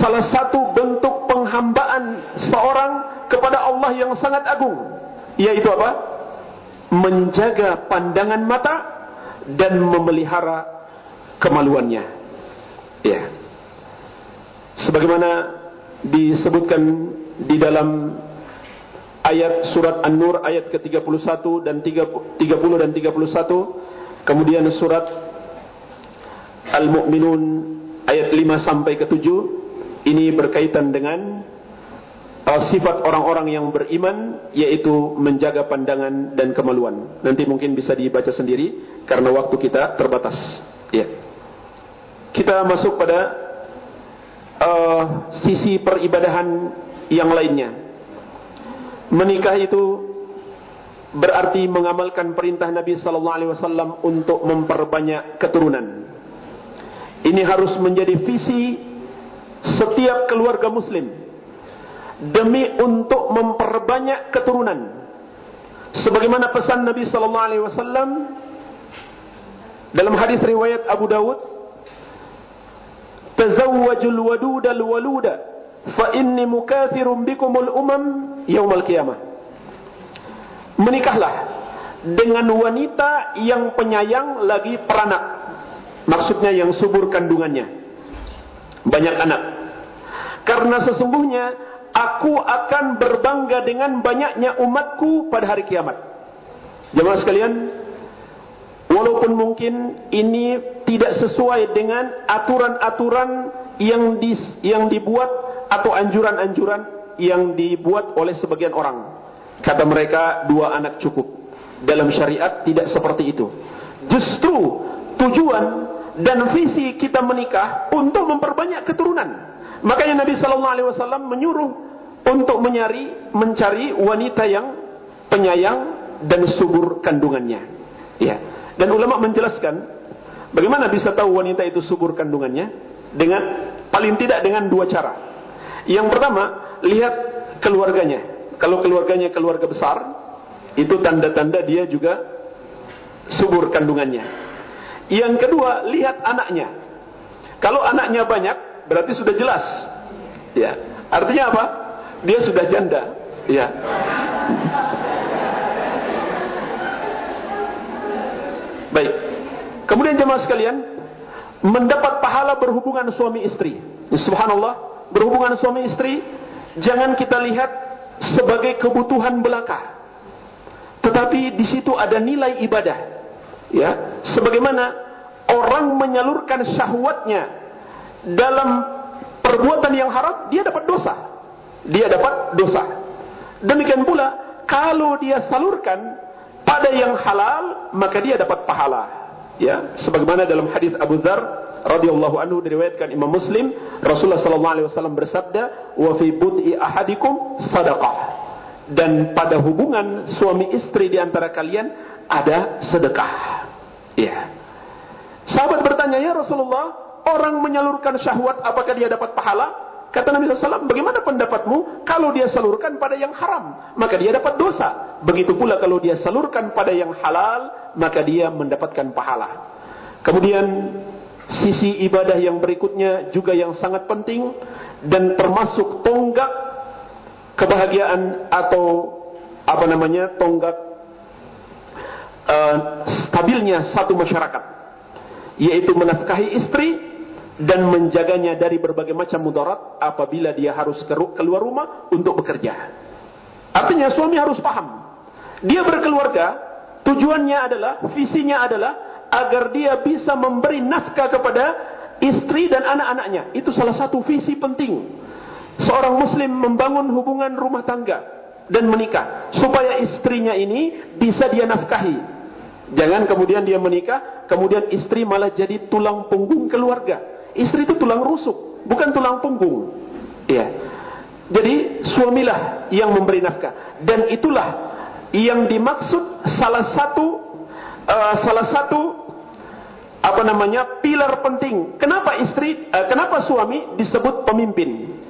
[SPEAKER 1] salah satu bentuk penghambaan seorang kepada Allah yang sangat agung. Yaitu apa? Menjaga pandangan mata dan memelihara kemaluannya. Ya. Sebagaimana disebutkan di dalam ayat surat An-Nur ayat ke-31 dan 30 dan 31, kemudian surat Al-Mu'minun ayat 5 sampai ke-7, ini berkaitan dengan uh, sifat orang-orang yang beriman yaitu menjaga pandangan dan kemaluan. Nanti mungkin bisa dibaca sendiri karena waktu kita terbatas. Ya. Kita masuk pada uh, sisi peribadahan yang lainnya. Menikah itu berarti mengamalkan perintah Nabi sallallahu alaihi wasallam untuk memperbanyak keturunan. Ini harus menjadi visi setiap keluarga muslim demi untuk memperbanyak keturunan. Sebagaimana pesan Nabi sallallahu alaihi wasallam dalam hadis riwayat Abu Dawud tazawwajul wadudal waluda fa inni mukathirun bikumul umam yaumal qiyamah. Menikahlah dengan wanita yang penyayang lagi peranak. Maksudnya yang subur kandungannya. Banyak anak. Karena sesungguhnya aku akan berbangga dengan banyaknya umatku pada hari kiamat. Jemaah sekalian Walaupun mungkin ini tidak sesuai dengan aturan-aturan yang di, yang dibuat atau anjuran-anjuran yang dibuat oleh sebagian orang. Kata mereka dua anak cukup. Dalam syariat tidak seperti itu. Justru tujuan dan visi kita menikah untuk memperbanyak keturunan. Makanya Nabi Sallallahu Alaihi Wasallam menyuruh untuk mencari mencari wanita yang penyayang dan subur kandungannya. Ya. Dan ulama menjelaskan bagaimana bisa tahu wanita itu subur kandungannya dengan Paling tidak dengan dua cara. Yang pertama, lihat keluarganya. Kalau keluarganya keluarga besar, itu tanda-tanda dia juga subur kandungannya. Yang kedua, lihat anaknya. Kalau anaknya banyak, berarti sudah jelas. Ya, artinya apa? Dia sudah janda. Ya. Baik. Kemudian jemaah sekalian, mendapat pahala berhubungan suami istri. Subhanallah, berhubungan suami istri jangan kita lihat sebagai kebutuhan belaka. Tetapi di situ ada nilai ibadah. Ya, sebagaimana orang menyalurkan syahwatnya dalam perbuatan yang haram, dia dapat dosa. Dia dapat dosa. Demikian pula kalau dia salurkan pada yang halal, maka dia dapat pahala. Ya, sebagaimana dalam hadis Abu Dzar radhiyallahu anhu diriwayatkan Imam Muslim, Rasulullah sallallahu alaihi wasallam bersabda, "Wa fi bud'i ahadikum sadaqah." Dan pada hubungan suami istri di antara kalian ada sedekah. Ya. Sahabat bertanya, "Ya Rasulullah, orang menyalurkan syahwat apakah dia dapat pahala?" Kata Nabi SAW, bagaimana pendapatmu kalau dia salurkan pada yang haram? Maka dia dapat dosa. Begitu pula kalau dia salurkan pada yang halal, maka dia mendapatkan pahala. Kemudian sisi ibadah yang berikutnya juga yang sangat penting dan termasuk tonggak kebahagiaan atau apa namanya tonggak uh, stabilnya satu masyarakat yaitu menafkahi istri dan menjaganya dari berbagai macam mudarat apabila dia harus keluar rumah untuk bekerja. Artinya suami harus paham. Dia berkeluarga, tujuannya adalah, visinya adalah agar dia bisa memberi nafkah kepada istri dan anak-anaknya. Itu salah satu visi penting. Seorang muslim membangun hubungan rumah tangga dan menikah supaya istrinya ini bisa dia nafkahi. Jangan kemudian dia menikah, kemudian istri malah jadi tulang punggung keluarga. Istri itu tulang rusuk, bukan tulang punggung. Ya. Jadi suamilah yang memberi nafkah dan itulah yang dimaksud salah satu uh, salah satu apa namanya pilar penting. Kenapa istri uh, kenapa suami disebut pemimpin?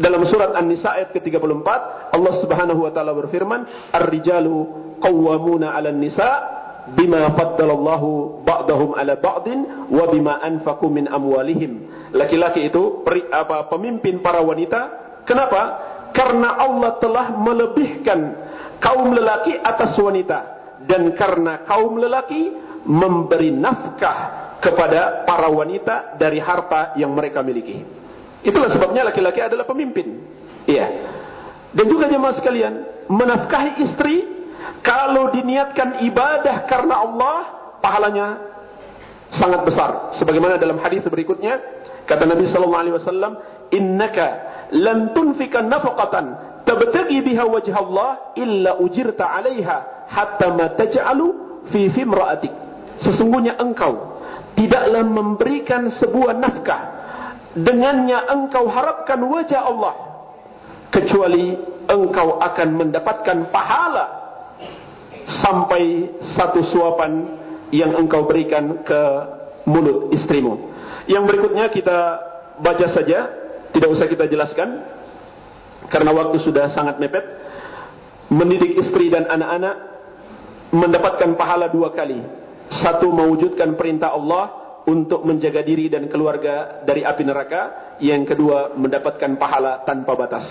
[SPEAKER 1] Dalam surat An-Nisa ayat ke-34 Allah Subhanahu wa taala berfirman, "Ar-rijalu qawwamuna 'alan nisa' bima faddalallahu ba'dahum ala ba'din wa bima anfaqu min amwalihim. Laki-laki itu peri, apa pemimpin para wanita. Kenapa? Karena Allah telah melebihkan kaum lelaki atas wanita dan karena kaum lelaki memberi nafkah kepada para wanita dari harta yang mereka miliki. Itulah sebabnya laki-laki adalah pemimpin. Iya. Dan juga jemaah sekalian, menafkahi istri kalau diniatkan ibadah karena Allah, pahalanya sangat besar. Sebagaimana dalam hadis berikutnya, kata Nabi sallallahu alaihi wasallam, "Innaka lan tunfika nafaqatan tabtagi biha wajh Allah illa ujirta 'alaiha hatta ma taj'alu fi fimra'atik." Sesungguhnya engkau tidaklah memberikan sebuah nafkah dengannya engkau harapkan wajah Allah kecuali engkau akan mendapatkan pahala sampai satu suapan yang engkau berikan ke mulut istrimu. Yang berikutnya kita baca saja, tidak usah kita jelaskan karena waktu sudah sangat mepet. Mendidik istri dan anak-anak mendapatkan pahala dua kali. Satu mewujudkan perintah Allah untuk menjaga diri dan keluarga dari api neraka. Yang kedua mendapatkan pahala tanpa batas.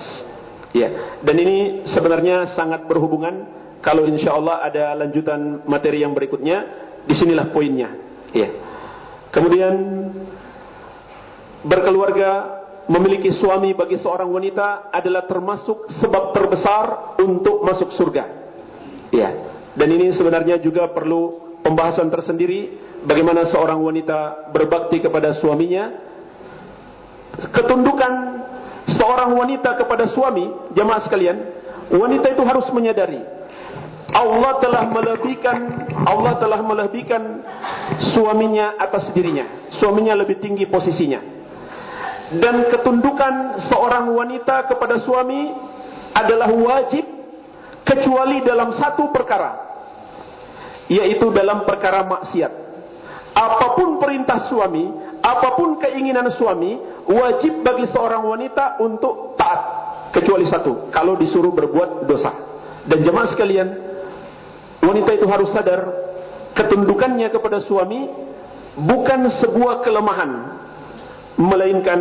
[SPEAKER 1] Ya, dan ini sebenarnya sangat berhubungan kalau insya Allah ada lanjutan materi yang berikutnya, di sinilah poinnya. Ya. Kemudian berkeluarga memiliki suami bagi seorang wanita adalah termasuk sebab terbesar untuk masuk surga. Ya. Dan ini sebenarnya juga perlu pembahasan tersendiri bagaimana seorang wanita berbakti kepada suaminya. Ketundukan seorang wanita kepada suami, jamaah sekalian, wanita itu harus menyadari Allah telah melebihkan Allah telah melebihkan suaminya atas dirinya. Suaminya lebih tinggi posisinya. Dan ketundukan seorang wanita kepada suami adalah wajib kecuali dalam satu perkara. Yaitu dalam perkara maksiat. Apa pun perintah suami, apa pun keinginan suami, wajib bagi seorang wanita untuk taat kecuali satu, kalau disuruh berbuat dosa. Dan jemaah sekalian, wanita itu harus sadar ketundukannya kepada suami bukan sebuah kelemahan, melainkan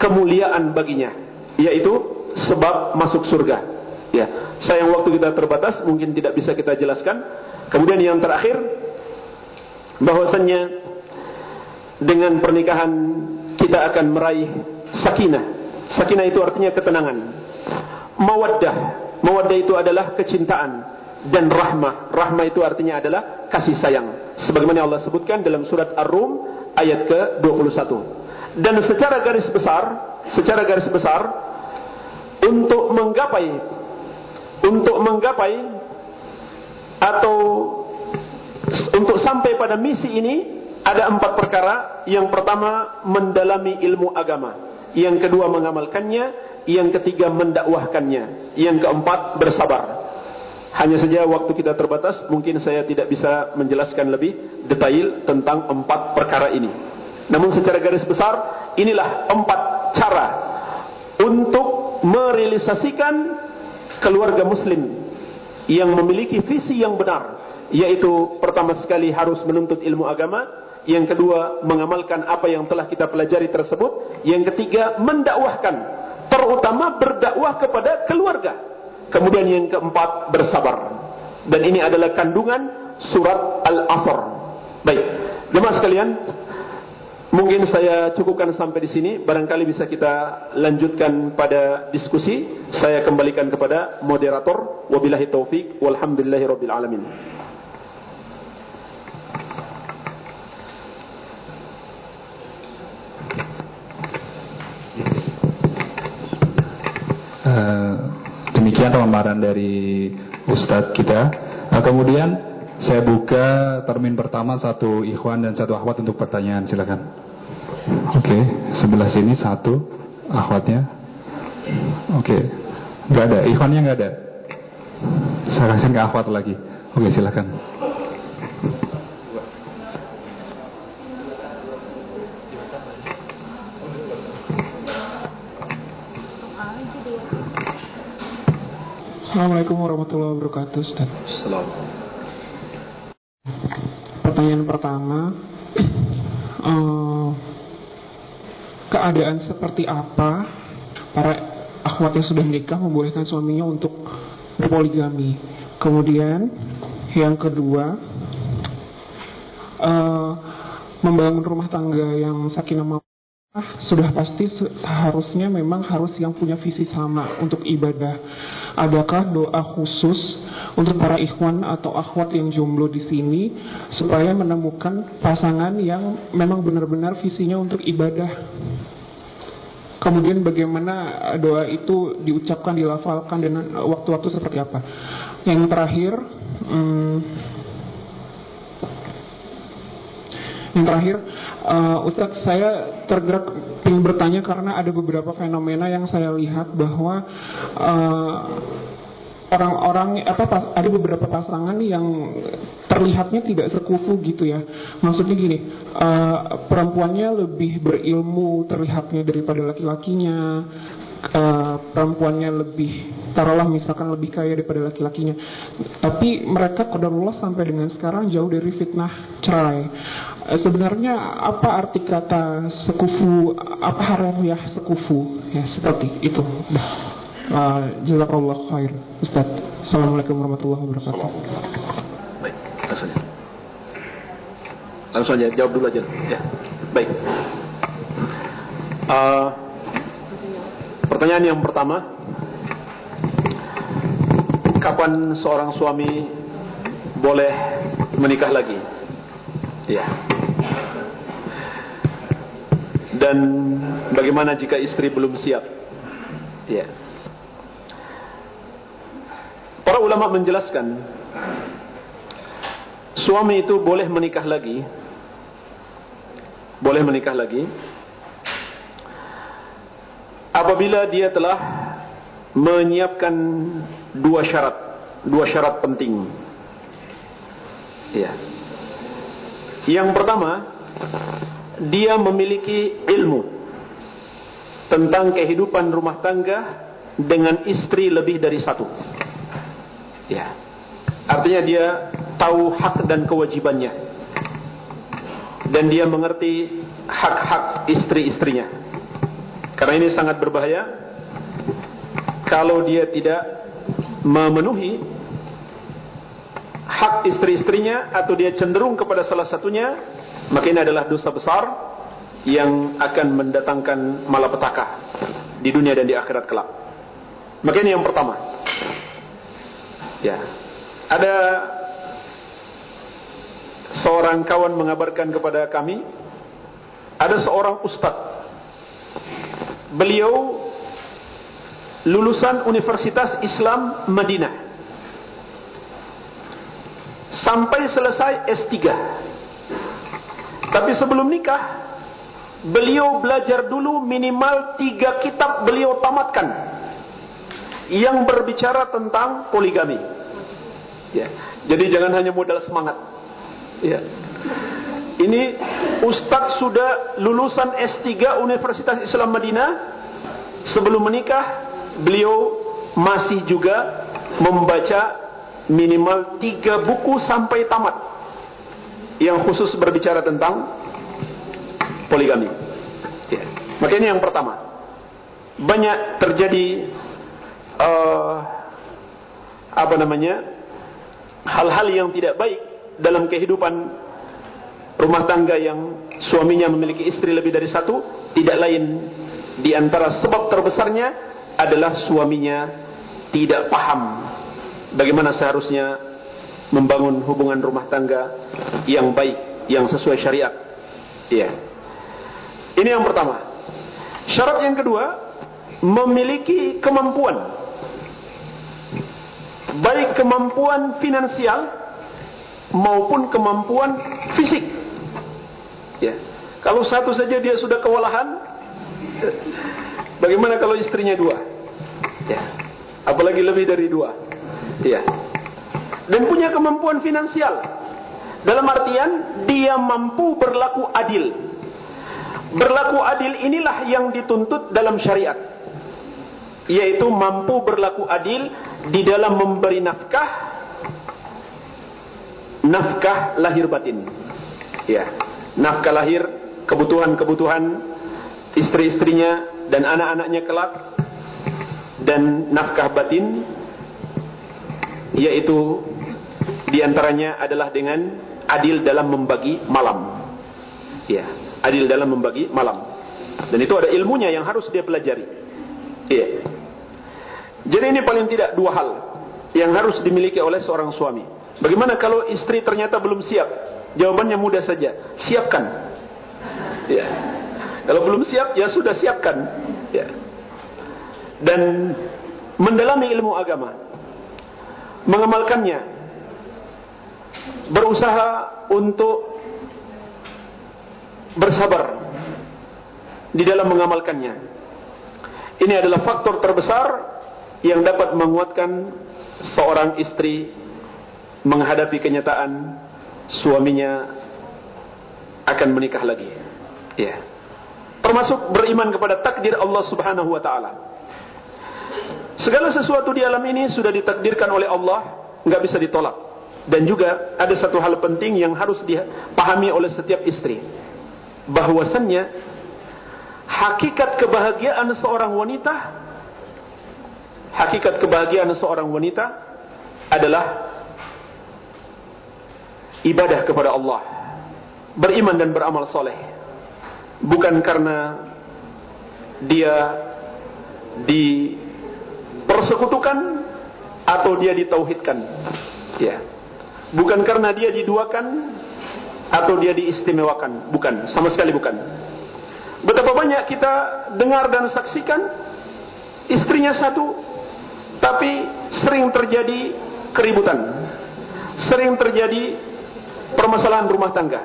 [SPEAKER 1] kemuliaan baginya, yaitu sebab masuk surga. Ya, sayang waktu kita terbatas, mungkin tidak bisa kita jelaskan. Kemudian yang terakhir, bahwasannya dengan pernikahan kita akan meraih sakinah. Sakinah itu artinya ketenangan. Mawaddah, mawaddah itu adalah kecintaan dan rahmah. Rahmah itu artinya adalah kasih sayang. Sebagaimana Allah sebutkan dalam surat Ar-Rum ayat ke-21. Dan secara garis besar, secara garis besar untuk menggapai untuk menggapai atau untuk sampai pada misi ini ada empat perkara. Yang pertama mendalami ilmu agama, yang kedua mengamalkannya, yang ketiga mendakwahkannya, yang keempat bersabar. Hanya saja waktu kita terbatas, mungkin saya tidak bisa menjelaskan lebih detail tentang empat perkara ini. Namun secara garis besar, inilah empat cara untuk merealisasikan keluarga muslim yang memiliki visi yang benar yaitu pertama sekali harus menuntut ilmu agama yang kedua mengamalkan apa yang telah kita pelajari tersebut yang ketiga mendakwahkan terutama berdakwah kepada keluarga kemudian yang keempat bersabar dan ini adalah kandungan surat Al-Asr baik jemaah sekalian Mungkin saya cukupkan sampai di sini. Barangkali bisa kita lanjutkan pada diskusi. Saya kembalikan kepada moderator. Wabillahi taufik. Walhamdulillahi rabbil alamin.
[SPEAKER 2] Demikian pemaparan dari Ustadz kita. Uh, kemudian saya buka termin pertama satu ikhwan dan satu akhwat untuk pertanyaan silakan. Oke, okay, sebelah sini satu akhwatnya. Oke, okay. nggak ada ikhwannya nggak ada. Saya kasih ke akhwat lagi. Oke okay, silakan.
[SPEAKER 3] Assalamualaikum warahmatullahi wabarakatuh Ustaz.
[SPEAKER 1] Assalamualaikum.
[SPEAKER 3] Pertanyaan pertama uh, <clears throat> keadaan seperti apa para akhwat yang sudah menikah membolehkan suaminya untuk berpoligami? Kemudian yang kedua uh, membangun rumah tangga yang sakinah sudah pasti seharusnya memang harus yang punya visi sama untuk ibadah adakah doa khusus untuk para ikhwan atau akhwat yang jomblo di sini supaya menemukan pasangan yang memang benar-benar visinya untuk ibadah. Kemudian bagaimana doa itu diucapkan, dilafalkan dan waktu-waktu seperti apa. Yang terakhir, hmm, yang terakhir, uh, Ustadz saya tergerak ingin bertanya karena ada beberapa fenomena yang saya lihat bahwa uh, orang-orang apa ada beberapa pasangan yang terlihatnya tidak sekufu gitu ya. Maksudnya gini, uh, perempuannya lebih berilmu terlihatnya daripada laki-lakinya. Uh, perempuannya lebih taruhlah misalkan lebih kaya daripada laki-lakinya. Tapi mereka kodarullah sampai dengan sekarang jauh dari fitnah cerai. Uh, sebenarnya apa arti kata sekufu? Apa harfiah sekufu? Ya seperti itu. Nah. Uh, Jazakallah khair Ustaz Assalamualaikum warahmatullahi wabarakatuh
[SPEAKER 1] Baik, langsung aja Langsung aja, jawab dulu aja ya. Baik uh, Pertanyaan yang pertama Kapan seorang suami boleh menikah lagi? Ya Dan bagaimana jika istri belum siap? Ya. Para ulama menjelaskan suami itu boleh menikah lagi boleh menikah lagi apabila dia telah menyiapkan dua syarat dua syarat penting. Ya. Yang pertama dia memiliki ilmu tentang kehidupan rumah tangga dengan istri lebih dari satu. Ya. Artinya dia tahu hak dan kewajibannya. Dan dia mengerti hak-hak istri-istrinya. Karena ini sangat berbahaya kalau dia tidak memenuhi hak istri-istrinya atau dia cenderung kepada salah satunya, maka ini adalah dosa besar yang akan mendatangkan malapetaka di dunia dan di akhirat kelak. Maka ini yang pertama. Ya. Ada seorang kawan mengabarkan kepada kami ada seorang ustaz. Beliau lulusan Universitas Islam Madinah sampai selesai S3. Tapi sebelum nikah, beliau belajar dulu minimal tiga kitab beliau tamatkan yang berbicara tentang poligami. Ya. Jadi jangan hanya modal semangat. Ya. Ini Ustadz sudah lulusan S3 Universitas Islam Madinah. Sebelum menikah, beliau masih juga membaca minimal tiga buku sampai tamat yang khusus berbicara tentang poligami. Ya. Maka ini yang pertama. Banyak terjadi uh, apa namanya hal-hal yang tidak baik dalam kehidupan rumah tangga yang suaminya memiliki istri lebih dari satu, tidak lain di antara sebab terbesarnya adalah suaminya tidak paham bagaimana seharusnya membangun hubungan rumah tangga yang baik, yang sesuai syariat. Iya. Ini yang pertama. Syarat yang kedua, memiliki kemampuan. Baik kemampuan finansial maupun kemampuan fisik. Ya. Kalau satu saja dia sudah kewalahan, bagaimana kalau istrinya dua? Ya. Apalagi lebih dari dua. Ya. Dan punya kemampuan finansial. Dalam artian dia mampu berlaku adil. Berlaku adil inilah yang dituntut dalam syariat. Yaitu mampu berlaku adil di dalam memberi nafkah nafkah lahir batin. Ya. Nafkah lahir kebutuhan-kebutuhan istri-istrinya dan anak-anaknya kelak dan nafkah batin yaitu di antaranya adalah dengan adil dalam membagi malam. Ya, adil dalam membagi malam. Dan itu ada ilmunya yang harus dia pelajari. Iya. Jadi ini paling tidak dua hal yang harus dimiliki oleh seorang suami. Bagaimana kalau istri ternyata belum siap? Jawabannya mudah saja, siapkan. Ya. Kalau belum siap, ya sudah siapkan. Ya. Dan mendalami ilmu agama mengamalkannya berusaha untuk bersabar di dalam mengamalkannya. Ini adalah faktor terbesar yang dapat menguatkan seorang istri menghadapi kenyataan suaminya akan menikah lagi. Ya. Termasuk beriman kepada takdir Allah Subhanahu wa taala. Segala sesuatu di alam ini sudah ditakdirkan oleh Allah, nggak bisa ditolak. Dan juga ada satu hal penting yang harus dipahami oleh setiap istri. Bahwasannya hakikat kebahagiaan seorang wanita hakikat kebahagiaan seorang wanita adalah ibadah kepada Allah. Beriman dan beramal soleh. Bukan karena dia di persekutukan atau dia ditauhidkan. Ya. Bukan karena dia diduakan atau dia diistimewakan, bukan, sama sekali bukan. Betapa banyak kita dengar dan saksikan istrinya satu tapi sering terjadi keributan. Sering terjadi permasalahan rumah tangga.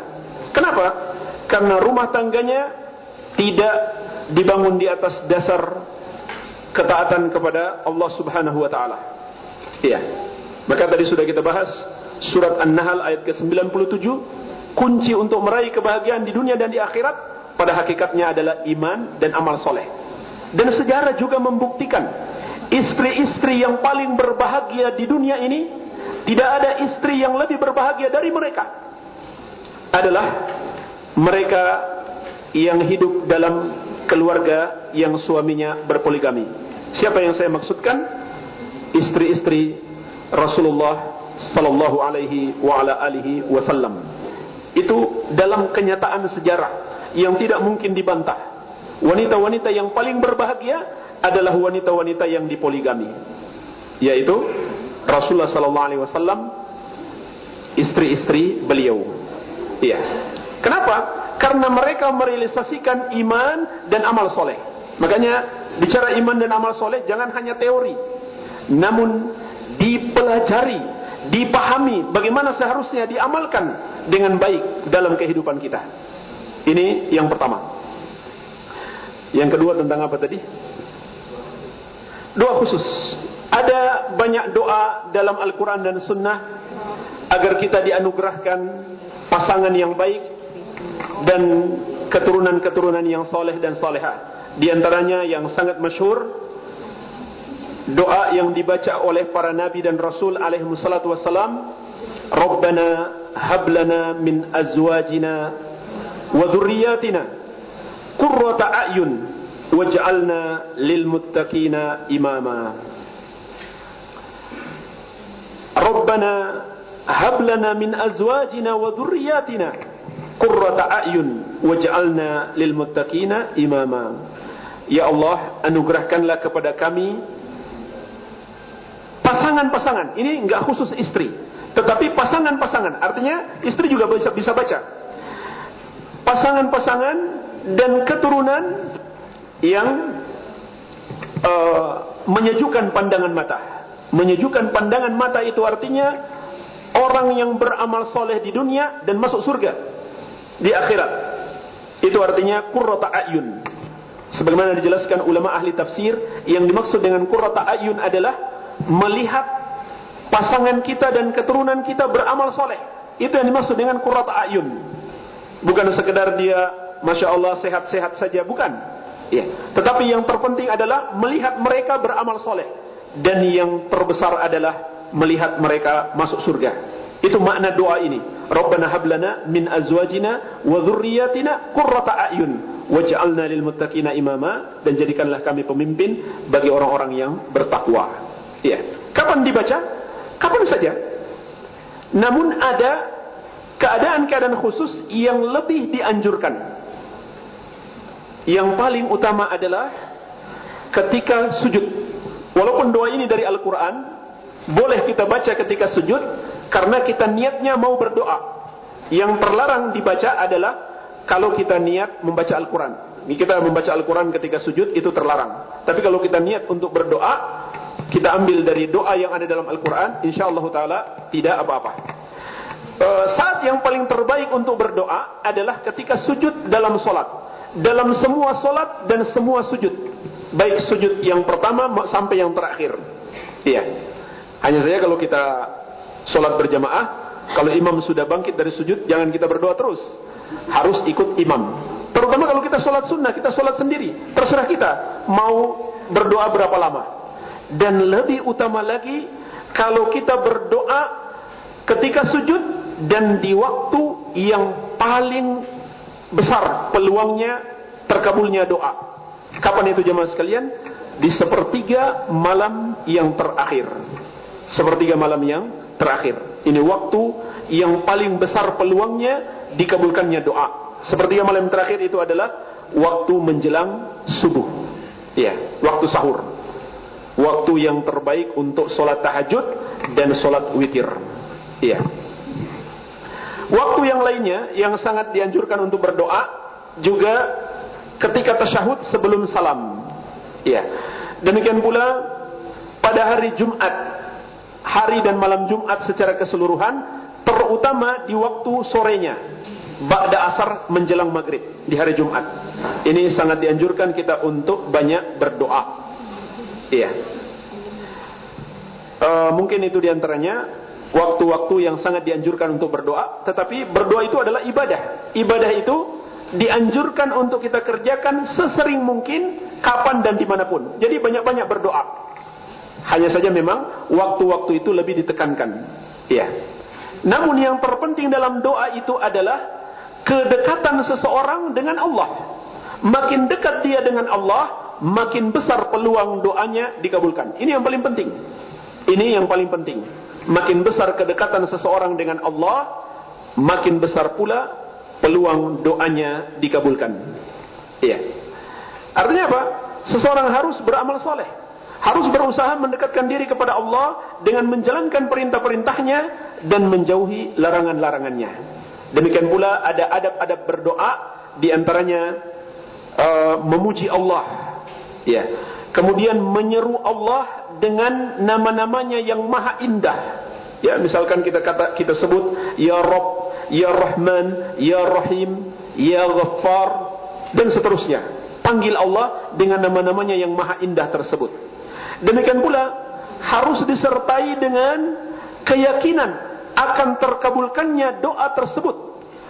[SPEAKER 1] Kenapa? Karena rumah tangganya tidak dibangun di atas dasar ketaatan kepada Allah Subhanahu wa taala. Iya. Maka tadi sudah kita bahas surat An-Nahl ayat ke-97 kunci untuk meraih kebahagiaan di dunia dan di akhirat pada hakikatnya adalah iman dan amal soleh. Dan sejarah juga membuktikan istri-istri yang paling berbahagia di dunia ini tidak ada istri yang lebih berbahagia dari mereka adalah mereka yang hidup dalam keluarga yang suaminya berpoligami. Siapa yang saya maksudkan? Istri-istri Rasulullah sallallahu alaihi wa ala alihi wasallam. Itu dalam kenyataan sejarah yang tidak mungkin dibantah. Wanita-wanita yang paling berbahagia adalah wanita-wanita yang dipoligami. Yaitu Rasulullah sallallahu alaihi wasallam istri-istri beliau. Iya. Kenapa? Karena mereka merealisasikan iman dan amal soleh. Makanya bicara iman dan amal soleh jangan hanya teori, namun dipelajari, dipahami bagaimana seharusnya diamalkan dengan baik dalam kehidupan kita. Ini yang pertama. Yang kedua tentang apa tadi? Doa khusus. Ada banyak doa dalam Al-Quran dan Sunnah agar kita dianugerahkan pasangan yang baik dan keturunan-keturunan yang soleh dan soleha. Di antaranya yang sangat masyhur doa yang dibaca oleh para nabi dan rasul alaihi wassalatu wassalam, "Rabbana hab lana min azwajina wa dhurriyyatina qurrata a'yun waj'alna lil muttaqina imama." Rabbana hab lana min azwajina wa dhurriyyatina qurrata a'yun waj'alna lil muttaqina imama. Ya Allah, anugerahkanlah kepada kami pasangan-pasangan. Ini enggak khusus istri, tetapi pasangan-pasangan. Artinya istri juga bisa bisa baca. Pasangan-pasangan dan keturunan yang uh, menyejukkan pandangan mata. Menyejukkan pandangan mata itu artinya orang yang beramal soleh di dunia dan masuk surga di akhirat. Itu artinya qurrata ayun. Sebagaimana dijelaskan ulama ahli tafsir, yang dimaksud dengan qurrata ayun adalah melihat pasangan kita dan keturunan kita beramal soleh. Itu yang dimaksud dengan qurrata ayun. Bukan sekedar dia Masya Allah sehat-sehat saja, bukan. Ya. Tetapi yang terpenting adalah melihat mereka beramal soleh. Dan yang terbesar adalah melihat mereka masuk surga. Itu makna doa ini. Rabbana hablana min azwajina wa qurrata a'yun waj'alna lil muttaqina imama dan jadikanlah kami pemimpin bagi orang-orang yang bertakwa. Iya. Kapan dibaca? Kapan saja. Namun ada keadaan-keadaan khusus yang lebih dianjurkan. Yang paling utama adalah ketika sujud. Walaupun doa ini dari Al-Quran, boleh kita baca ketika sujud, karena kita niatnya mau berdoa. Yang terlarang dibaca adalah kalau kita niat membaca Al-Quran. Kita membaca Al-Quran ketika sujud itu terlarang. Tapi kalau kita niat untuk berdoa, kita ambil dari doa yang ada dalam Al-Quran, insya Allah Taala tidak apa-apa. E, saat yang paling terbaik untuk berdoa adalah ketika sujud dalam solat. Dalam semua solat dan semua sujud. Baik sujud yang pertama sampai yang terakhir. Iya. Hanya saja kalau kita sholat berjamaah, kalau imam sudah bangkit dari sujud, jangan kita berdoa terus. Harus ikut imam. Terutama kalau kita sholat sunnah, kita sholat sendiri. Terserah kita mau berdoa berapa lama. Dan lebih utama lagi, kalau kita berdoa ketika sujud dan di waktu yang paling besar peluangnya terkabulnya doa. Kapan itu jemaah sekalian? Di sepertiga malam yang terakhir. Sepertiga malam yang terakhir. Ini waktu yang paling besar peluangnya dikabulkannya doa. Seperti yang malam terakhir itu adalah waktu menjelang subuh. Ya, waktu sahur. Waktu yang terbaik untuk solat tahajud dan solat witir. Iya. Waktu yang lainnya yang sangat dianjurkan untuk berdoa juga ketika tasyahud sebelum salam. Iya. Demikian pula pada hari Jumat hari dan malam Jumat secara keseluruhan, terutama di waktu sorenya, Ba'da asar menjelang maghrib di hari Jumat. Ini sangat dianjurkan kita untuk banyak berdoa. Iya. Uh, mungkin itu di antaranya waktu-waktu yang sangat dianjurkan untuk berdoa, tetapi berdoa itu adalah ibadah. Ibadah itu dianjurkan untuk kita kerjakan sesering mungkin, kapan dan di mana pun. Jadi banyak-banyak berdoa. Hanya saja memang waktu-waktu itu lebih ditekankan. Ya. Namun yang terpenting dalam doa itu adalah kedekatan seseorang dengan Allah. Makin dekat dia dengan Allah, makin besar peluang doanya dikabulkan. Ini yang paling penting. Ini yang paling penting. Makin besar kedekatan seseorang dengan Allah, makin besar pula peluang doanya dikabulkan. Iya. Artinya apa? Seseorang harus beramal soleh. Harus berusaha mendekatkan diri kepada Allah dengan menjalankan perintah-perintahnya dan menjauhi larangan-larangannya. Demikian pula ada adab-adab berdoa di antaranya uh, memuji Allah. Ya. Kemudian menyeru Allah dengan nama-namanya yang maha indah. Ya, misalkan kita kata kita sebut ya Rabb, ya Rahman, ya Rahim, ya Ghaffar dan seterusnya. Panggil Allah dengan nama-namanya yang maha indah tersebut. Demikian pula harus disertai dengan keyakinan akan terkabulkannya doa tersebut.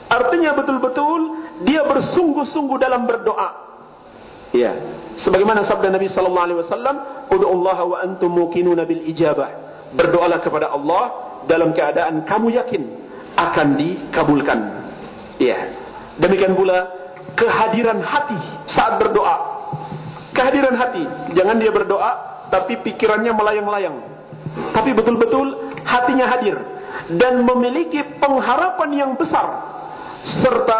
[SPEAKER 1] Artinya betul-betul dia bersungguh-sungguh dalam berdoa. Ya, sebagaimana sabda Nabi sallallahu alaihi wasallam, "Ud'ullaha wa antum muqinuna bil ijabah." Berdoalah kepada Allah dalam keadaan kamu yakin akan dikabulkan. Ya. Demikian pula kehadiran hati saat berdoa. Kehadiran hati, jangan dia berdoa tapi pikirannya melayang-layang. Tapi betul-betul hatinya hadir dan memiliki pengharapan yang besar serta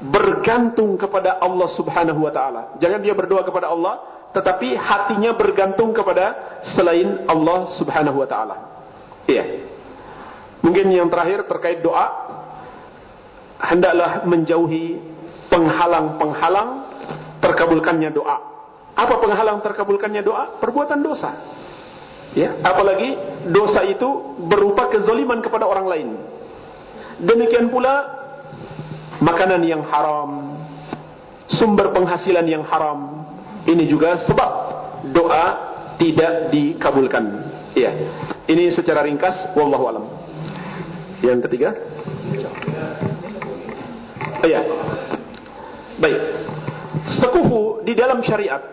[SPEAKER 1] bergantung kepada Allah Subhanahu wa taala. Jangan dia berdoa kepada Allah, tetapi hatinya bergantung kepada selain Allah Subhanahu wa taala. Iya. Mungkin yang terakhir terkait doa hendaklah menjauhi penghalang-penghalang terkabulkannya doa. Apa penghalang terkabulkannya doa? Perbuatan dosa. Ya, apalagi dosa itu berupa kezaliman kepada orang lain. Demikian pula makanan yang haram, sumber penghasilan yang haram. Ini juga sebab doa tidak dikabulkan. Iya. Ini secara ringkas wallahu alam. Yang ketiga? Iya. Baik. Sekufu di dalam syariat,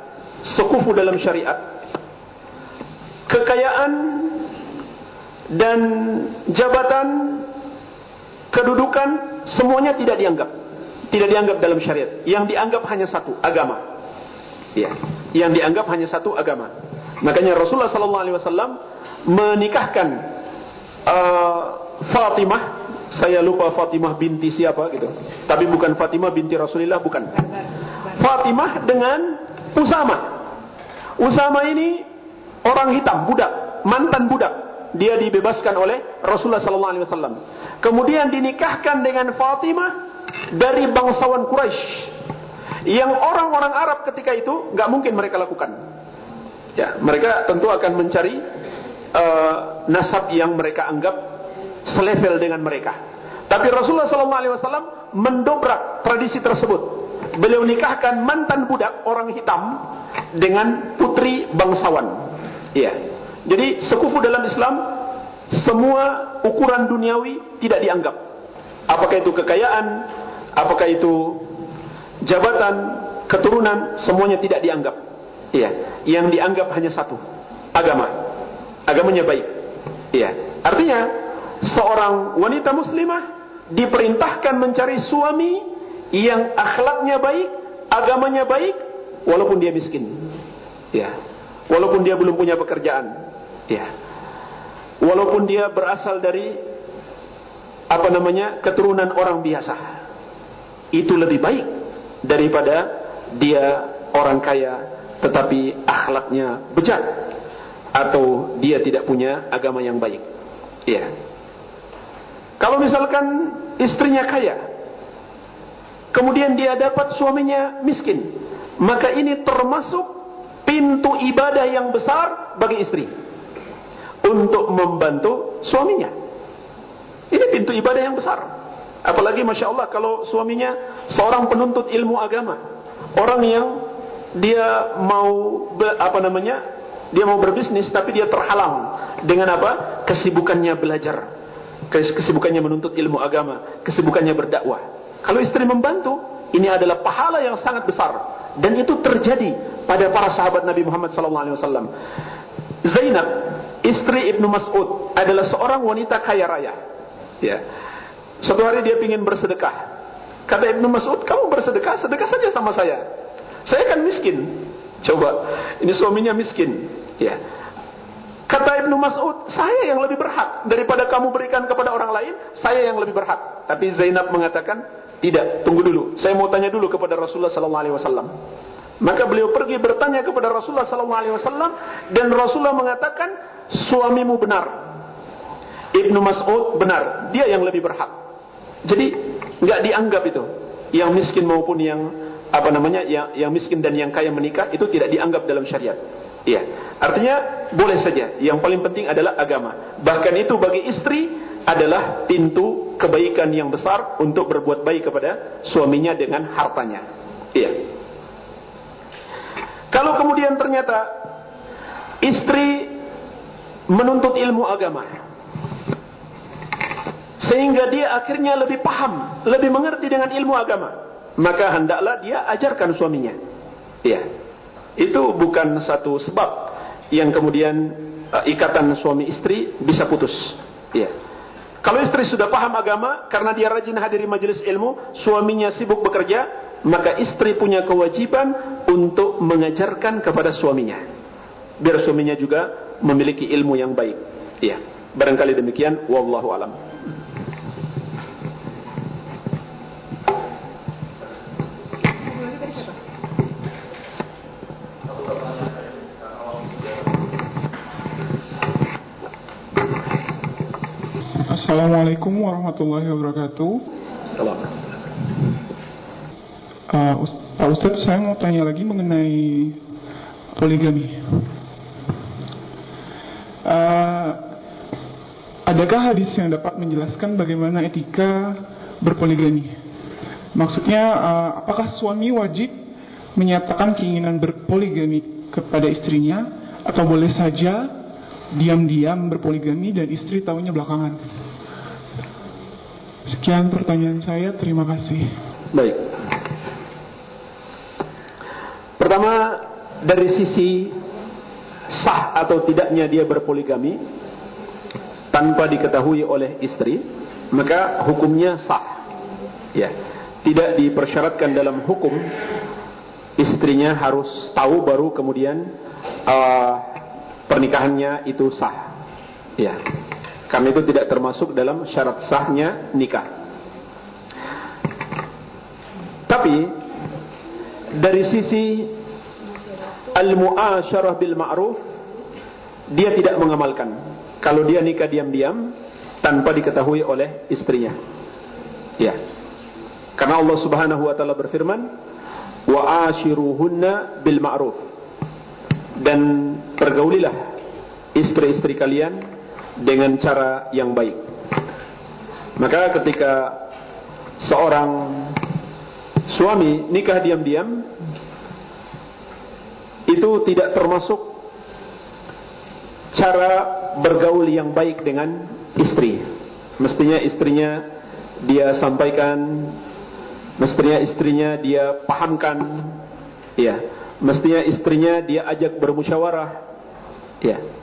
[SPEAKER 1] sekufu dalam syariat kekayaan dan jabatan kedudukan semuanya tidak dianggap. Tidak dianggap dalam syariat. Yang dianggap hanya satu, agama. Ya. Yang dianggap hanya satu agama. Makanya Rasulullah sallallahu alaihi wasallam menikahkan uh, Fatimah, saya lupa Fatimah binti siapa gitu. Tapi bukan Fatimah binti Rasulullah bukan. Fatimah dengan Usama. Usama ini orang hitam, budak, mantan budak dia dibebaskan oleh Rasulullah wasallam. Kemudian dinikahkan dengan Fatimah dari bangsawan Quraisy. Yang orang-orang Arab ketika itu nggak mungkin mereka lakukan. Ya, mereka tentu akan mencari uh, nasab yang mereka anggap selevel dengan mereka. Tapi Rasulullah wasallam mendobrak tradisi tersebut. Beliau nikahkan mantan budak orang hitam dengan putri bangsawan. Iya. Jadi sekufu dalam Islam semua ukuran duniawi tidak dianggap. Apakah itu kekayaan, apakah itu jabatan, keturunan, semuanya tidak dianggap. Iya, yang dianggap hanya satu, agama. Agamanya baik. Iya. Artinya seorang wanita muslimah diperintahkan mencari suami yang akhlaknya baik, agamanya baik, walaupun dia miskin. Ya. Walaupun dia belum punya pekerjaan. Ya. Walaupun dia berasal dari apa namanya keturunan orang biasa, itu lebih baik daripada dia orang kaya tetapi akhlaknya bejat atau dia tidak punya agama yang baik. Ya. Kalau misalkan istrinya kaya, kemudian dia dapat suaminya miskin, maka ini termasuk pintu ibadah yang besar bagi istri untuk membantu suaminya. Ini pintu ibadah yang besar. Apalagi Masya Allah kalau suaminya seorang penuntut ilmu agama. Orang yang dia mau apa namanya dia mau berbisnis tapi dia terhalang dengan apa? Kesibukannya belajar, kesibukannya menuntut ilmu agama, kesibukannya berdakwah. Kalau istri membantu, ini adalah pahala yang sangat besar dan itu terjadi pada para sahabat Nabi Muhammad SAW. Zainab, istri Ibnu Mas'ud, adalah seorang wanita kaya raya. Ya. Suatu hari dia ingin bersedekah. Kata Ibnu Mas'ud, kamu bersedekah, sedekah saja sama saya. Saya kan miskin. Coba, ini suaminya miskin. Ya. Kata Ibnu Mas'ud, saya yang lebih berhak daripada kamu berikan kepada orang lain, saya yang lebih berhak. Tapi Zainab mengatakan, tidak, tunggu dulu. Saya mau tanya dulu kepada Rasulullah sallallahu alaihi wasallam. Maka beliau pergi bertanya kepada Rasulullah sallallahu alaihi wasallam dan Rasulullah mengatakan, suamimu benar. Ibnu Mas'ud benar, dia yang lebih berhak. Jadi nggak dianggap itu yang miskin maupun yang apa namanya yang, yang miskin dan yang kaya menikah itu tidak dianggap dalam syariat. Iya. Artinya boleh saja. Yang paling penting adalah agama. Bahkan itu bagi istri adalah pintu kebaikan yang besar untuk berbuat baik kepada suaminya dengan hartanya. Iya. Kalau kemudian ternyata istri menuntut ilmu agama sehingga dia akhirnya lebih paham, lebih mengerti dengan ilmu agama, maka hendaklah dia ajarkan suaminya. Iya. Itu bukan satu sebab yang kemudian uh, ikatan suami istri bisa putus. Ya. Kalau istri sudah paham agama karena dia rajin hadiri majelis ilmu, suaminya sibuk bekerja, maka istri punya kewajiban untuk mengajarkan kepada suaminya. Biar suaminya juga memiliki ilmu yang baik. Ya. Barangkali demikian wallahu alam.
[SPEAKER 3] Assalamualaikum warahmatullahi wabarakatuh.
[SPEAKER 1] Assalamualaikum.
[SPEAKER 3] Uh, Pak Ustadz, saya mau tanya lagi mengenai poligami. Uh, adakah hadis yang dapat menjelaskan bagaimana etika berpoligami? Maksudnya, uh, apakah suami wajib menyatakan keinginan berpoligami kepada istrinya, atau boleh saja diam-diam berpoligami dan istri tahunya belakangan? Sekian pertanyaan saya, terima kasih.
[SPEAKER 1] Baik. Pertama, dari sisi sah atau tidaknya dia berpoligami tanpa diketahui oleh istri, maka hukumnya sah. Ya. Tidak dipersyaratkan dalam hukum istrinya harus tahu baru kemudian uh, pernikahannya itu sah. Ya. Karena itu tidak termasuk dalam syarat sahnya nikah. Tapi dari sisi al-mu'asyarah bil ma'ruf dia tidak mengamalkan. Kalau dia nikah diam-diam tanpa diketahui oleh istrinya. Ya. Karena Allah Subhanahu wa taala berfirman, "Wa ashiruhunna bil ma'ruf." Dan pergaulilah istri-istri kalian dengan cara yang baik. Maka ketika seorang suami nikah diam-diam itu tidak termasuk cara bergaul yang baik dengan istri. Mestinya istrinya dia sampaikan, mestinya istrinya dia pahamkan, ya. Mestinya istrinya dia ajak bermusyawarah, ya.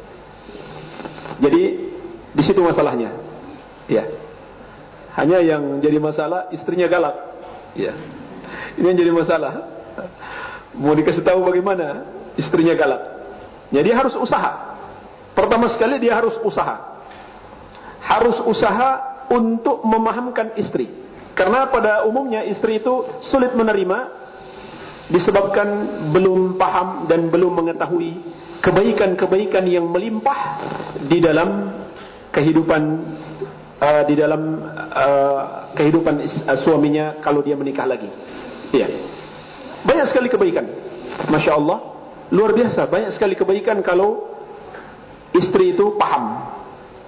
[SPEAKER 1] Jadi di situ masalahnya. Ya. Hanya yang jadi masalah istrinya galak. Ya. Ini yang jadi masalah. Mau dikasih tahu bagaimana istrinya galak. Jadi ya, harus usaha. Pertama sekali dia harus usaha. Harus usaha untuk memahamkan istri. Karena pada umumnya istri itu sulit menerima disebabkan belum paham dan belum mengetahui kebaikan-kebaikan yang melimpah di dalam kehidupan uh, di dalam uh, kehidupan uh, suaminya kalau dia menikah lagi. Iya. Banyak sekali kebaikan. Masya Allah. Luar biasa. Banyak sekali kebaikan kalau istri itu paham.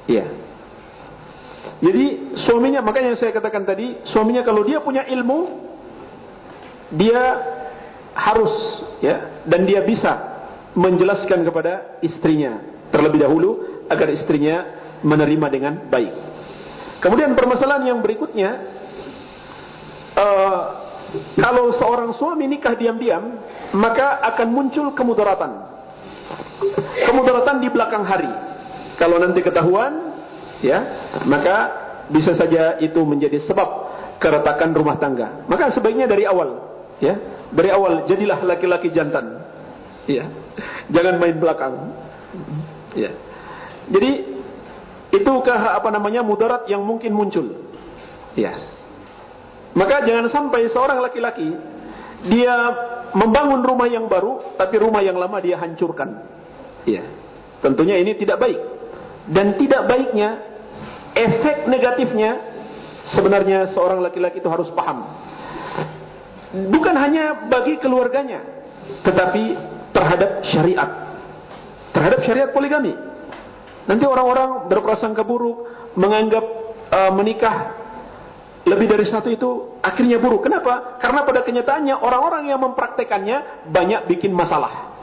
[SPEAKER 1] Iya. Jadi suaminya, makanya saya katakan tadi, suaminya kalau dia punya ilmu, dia harus ya dan dia bisa menjelaskan kepada istrinya terlebih dahulu agar istrinya menerima dengan baik. Kemudian permasalahan yang berikutnya, uh, kalau seorang suami nikah diam-diam, maka akan muncul kemudaratan. Kemudaratan di belakang hari. Kalau nanti ketahuan, ya, maka bisa saja itu menjadi sebab keretakan rumah tangga. Maka sebaiknya dari awal, ya, dari awal jadilah laki-laki jantan, ya, jangan main belakang, ya. Jadi itukah apa namanya mudarat yang mungkin muncul, ya. Maka jangan sampai seorang laki-laki dia membangun rumah yang baru, tapi rumah yang lama dia hancurkan, ya. Tentunya ini tidak baik dan tidak baiknya efek negatifnya sebenarnya seorang laki-laki itu harus paham bukan hanya bagi keluarganya tetapi terhadap syariat terhadap syariat poligami nanti orang-orang berprasangka buruk menganggap uh, menikah lebih dari satu itu akhirnya buruk kenapa karena pada kenyataannya orang-orang yang mempraktekannya banyak bikin masalah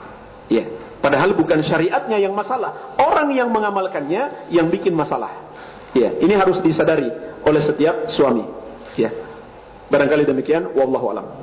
[SPEAKER 1] ya. Padahal bukan syariatnya yang masalah. Orang yang mengamalkannya yang bikin masalah. Ya, ini harus disadari oleh setiap suami. Ya. Barangkali demikian, wallahu alam.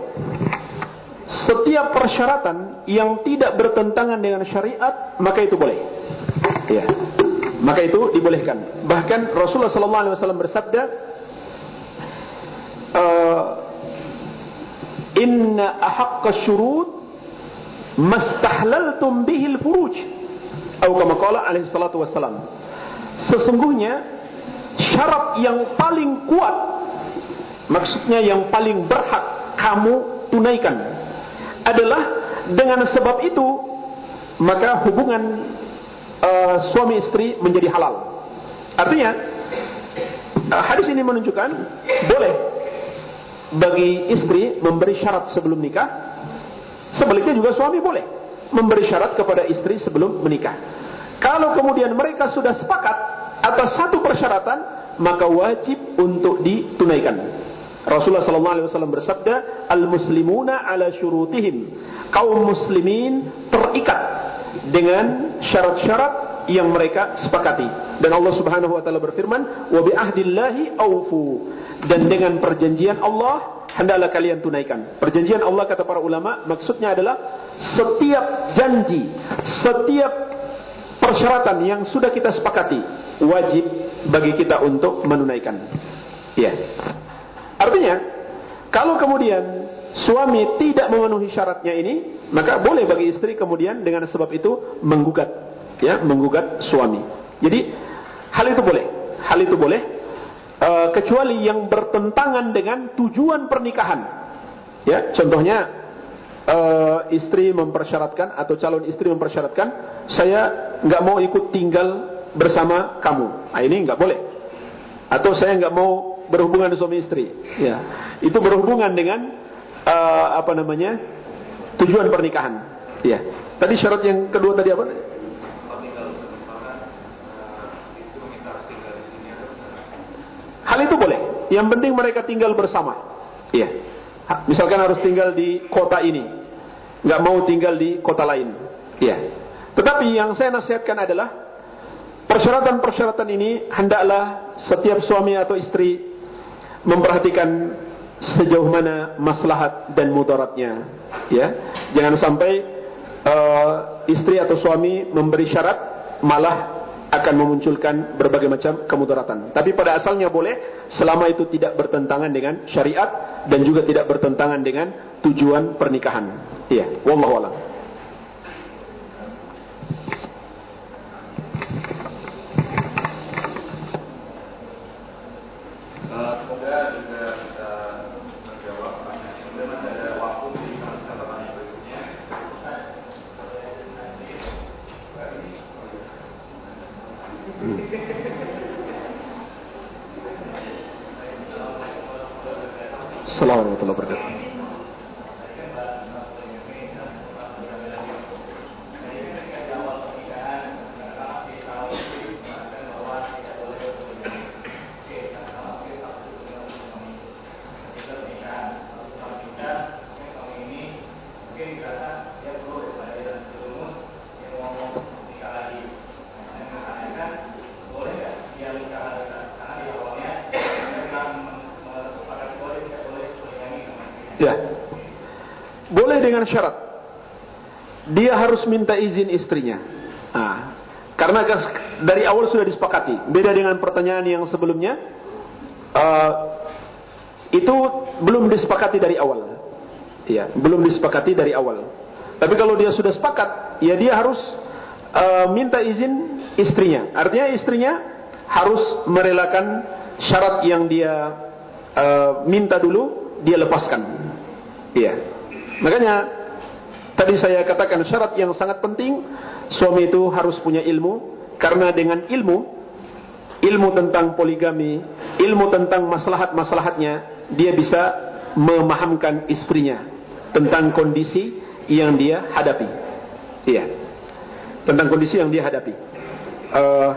[SPEAKER 1] Setiap persyaratan yang tidak bertentangan dengan syariat, maka itu boleh. Ya. Maka itu dibolehkan. Bahkan Rasulullah sallallahu alaihi wasallam bersabda, uh, "Inna ahaqqa syurut mastahlaltum bihil furuj atau kama qala alaihi salatu wassalam sesungguhnya syarat yang paling kuat maksudnya yang paling berhak kamu tunaikan adalah dengan sebab itu maka hubungan uh, suami istri menjadi halal artinya uh, hadis ini menunjukkan boleh bagi istri memberi syarat sebelum nikah Sebaliknya juga suami boleh memberi syarat kepada istri sebelum menikah. Kalau kemudian mereka sudah sepakat atas satu persyaratan, maka wajib untuk ditunaikan. Rasulullah wasallam bersabda, "Al-muslimuna ala syurutihim." Kaum muslimin terikat dengan syarat-syarat yang mereka sepakati. Dan Allah Subhanahu wa taala berfirman, "Wa bi ahdillahi aufu." Dan dengan perjanjian Allah hendaklah kalian tunaikan. Perjanjian Allah kata para ulama maksudnya adalah setiap janji, setiap persyaratan yang sudah kita sepakati wajib bagi kita untuk menunaikan. Ya. Artinya, kalau kemudian suami tidak memenuhi syaratnya ini, maka boleh bagi istri kemudian dengan sebab itu menggugat, ya, menggugat suami. Jadi hal itu boleh, hal itu boleh uh, kecuali yang bertentangan dengan tujuan pernikahan. Ya, contohnya uh, istri mempersyaratkan atau calon istri mempersyaratkan saya nggak mau ikut tinggal bersama kamu. Nah, ini nggak boleh. Atau saya nggak mau berhubungan suami istri. Ya, itu berhubungan dengan uh, apa namanya tujuan pernikahan. Ya. Tadi syarat yang kedua tadi apa? Hal itu boleh. Yang penting mereka tinggal bersama. Iya. Misalkan harus tinggal di kota ini, nggak mau tinggal di kota lain. Iya. Tetapi yang saya nasihatkan adalah persyaratan-persyaratan ini hendaklah setiap suami atau istri memperhatikan sejauh mana maslahat dan mudaratnya. Ya, jangan sampai uh, istri atau suami memberi syarat malah akan memunculkan berbagai macam kemudaratan. Tapi pada asalnya boleh selama itu tidak bertentangan dengan syariat dan juga tidak bertentangan dengan tujuan pernikahan. Iya, wallahu a'lam. Assalamualaikum dengan syarat. Dia harus minta izin istrinya. Nah, karena dari awal sudah disepakati. Beda dengan pertanyaan yang sebelumnya. Uh, itu belum disepakati dari awal. Ya, belum disepakati dari awal. Tapi kalau dia sudah sepakat, ya dia harus uh, minta izin istrinya. Artinya istrinya harus merelakan syarat yang dia uh, minta dulu, dia lepaskan. Iya. Makanya tadi saya katakan syarat yang sangat penting suami itu harus punya ilmu karena dengan ilmu ilmu tentang poligami, ilmu tentang maslahat-maslahatnya, dia bisa memahamkan istrinya tentang kondisi yang dia hadapi. Iya. Tentang kondisi yang dia hadapi. Uh,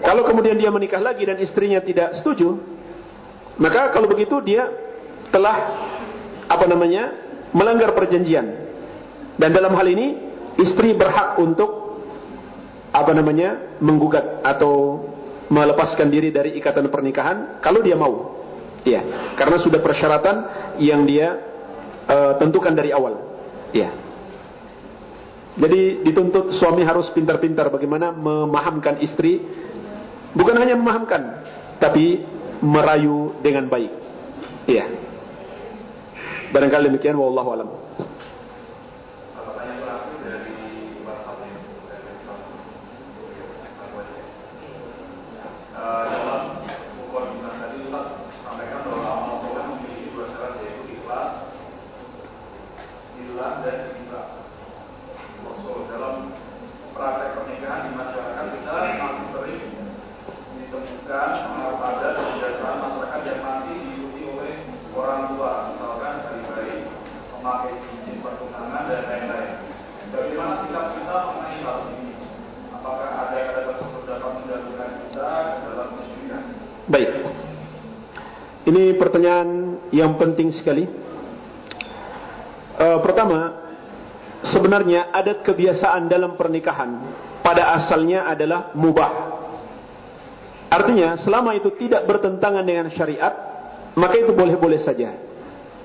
[SPEAKER 1] kalau kemudian dia menikah lagi dan istrinya tidak setuju, maka kalau begitu dia telah apa namanya melanggar perjanjian. Dan dalam hal ini istri berhak untuk apa namanya menggugat atau melepaskan diri dari ikatan pernikahan kalau dia mau. Ya karena sudah persyaratan yang dia uh, tentukan dari awal. Ya jadi dituntut suami harus pintar-pintar bagaimana memahamkan istri. Bukan hanya memahamkan tapi merayu dengan baik. Iya Barangkali demikian wallahu alam. Baik. Ini pertanyaan yang penting sekali. Uh, pertama, sebenarnya adat kebiasaan dalam pernikahan pada asalnya adalah mubah. Artinya, selama itu tidak bertentangan dengan syariat, maka itu boleh-boleh saja.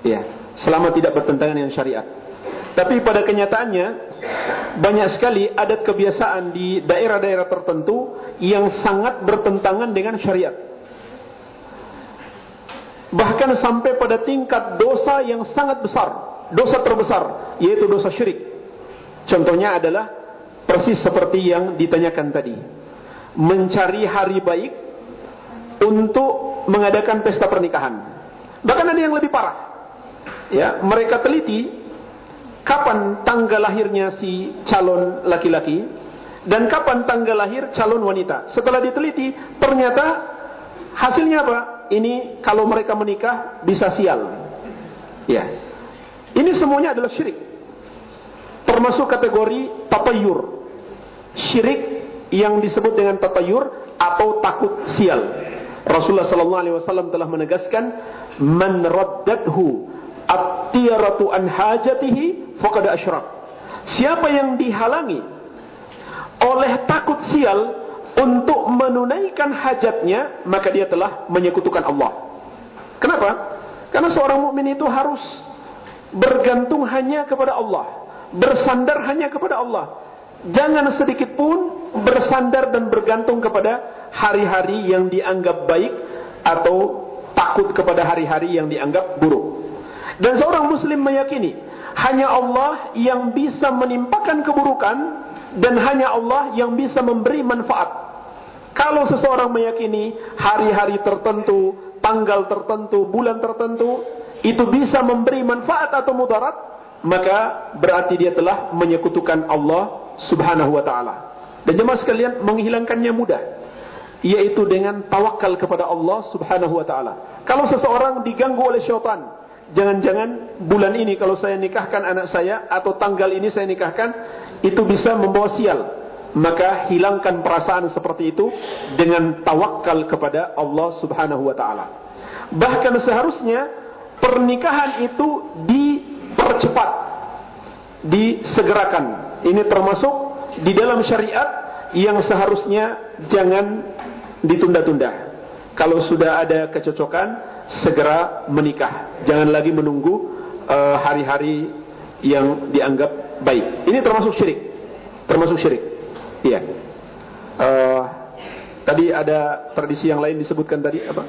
[SPEAKER 1] Ya, selama tidak bertentangan dengan syariat. Tapi pada kenyataannya banyak sekali adat kebiasaan di daerah-daerah tertentu yang sangat bertentangan dengan syariat bahkan sampai pada tingkat dosa yang sangat besar, dosa terbesar, yaitu dosa syirik. Contohnya adalah persis seperti yang ditanyakan tadi. Mencari hari baik untuk mengadakan pesta pernikahan. Bahkan ada yang lebih parah. Ya, mereka teliti kapan tanggal lahirnya si calon laki-laki dan kapan tanggal lahir calon wanita. Setelah diteliti, ternyata hasilnya apa? Ini kalau mereka menikah bisa sial. Ya. Ini semuanya adalah syirik. Termasuk kategori tatayur. Syirik yang disebut dengan tatayur atau takut sial. Rasulullah sallallahu alaihi wasallam telah menegaskan man raddathu at-tiyaratu an hajatihi faqad asyrak. Siapa yang dihalangi oleh takut sial untuk menunaikan hajatnya maka dia telah menyekutukan Allah. Kenapa? Karena seorang mukmin itu harus bergantung hanya kepada Allah, bersandar hanya kepada Allah. Jangan sedikit pun bersandar dan bergantung kepada hari-hari yang dianggap baik atau takut kepada hari-hari yang dianggap buruk. Dan seorang muslim meyakini hanya Allah yang bisa menimpakan keburukan dan hanya Allah yang bisa memberi manfaat. Kalau seseorang meyakini hari-hari tertentu, tanggal tertentu, bulan tertentu, itu bisa memberi manfaat atau mudarat, maka berarti dia telah menyekutukan Allah subhanahu wa ta'ala. Dan jemaah sekalian, menghilangkannya mudah. yaitu dengan tawakal kepada Allah Subhanahu wa taala. Kalau seseorang diganggu oleh syaitan, jangan-jangan bulan ini kalau saya nikahkan anak saya atau tanggal ini saya nikahkan, itu bisa membawa sial. Maka hilangkan perasaan seperti itu dengan tawakal kepada Allah Subhanahu wa taala. Bahkan seharusnya pernikahan itu dipercepat, disegerakan. Ini termasuk di dalam syariat yang seharusnya jangan ditunda-tunda. Kalau sudah ada kecocokan, segera menikah. Jangan lagi menunggu eh, hari-hari uh, yang dianggap baik. Ini termasuk syirik. Termasuk syirik. Iya. Uh, tadi ada tradisi yang lain disebutkan tadi apa?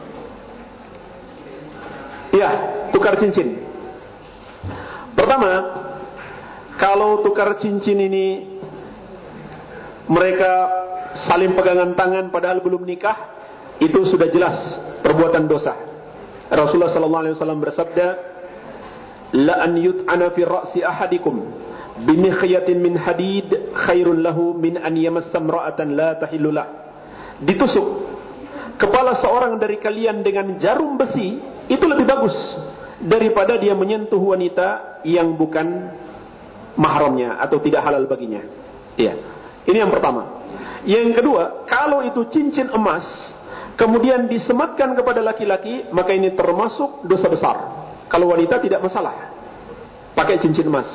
[SPEAKER 1] Iya, tukar cincin. Pertama, kalau tukar cincin ini mereka saling pegangan tangan padahal belum nikah, itu sudah jelas perbuatan dosa. Rasulullah wasallam bersabda, "La an yut'ana fi ra'si ahadikum bimikhyatin min hadid khairun lahu min an yamassa imra'atan la tahillu Ditusuk kepala seorang dari kalian dengan jarum besi itu lebih bagus daripada dia menyentuh wanita yang bukan mahramnya atau tidak halal baginya. Iya. Ini yang pertama. Yang kedua, kalau itu cincin emas, kemudian disematkan kepada laki-laki, maka ini termasuk dosa besar. Kalau wanita tidak masalah. Pakai cincin emas.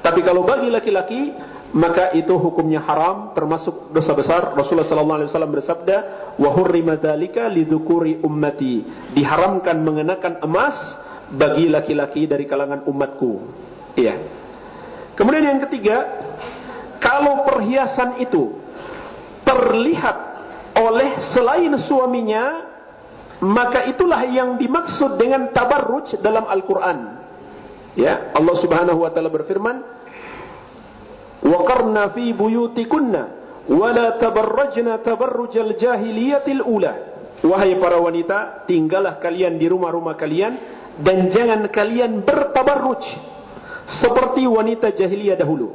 [SPEAKER 1] Tapi kalau bagi laki-laki, maka itu hukumnya haram, termasuk dosa besar. Rasulullah SAW bersabda, "Wa hurrima dzalika ummati." Diharamkan mengenakan emas bagi laki-laki dari kalangan umatku. Iya. Kemudian yang ketiga, kalau perhiasan itu terlihat oleh selain suaminya, maka itulah yang dimaksud dengan tabarruj dalam Al-Quran. Ya, Allah Subhanahu Wa Taala berfirman, "Waqarna fi buyutikunna, wala tabarrajna tabarrujal jahiliyatil ula." Wahai para wanita, tinggallah kalian di rumah-rumah kalian dan jangan kalian bertabarruj seperti wanita jahiliyah dahulu.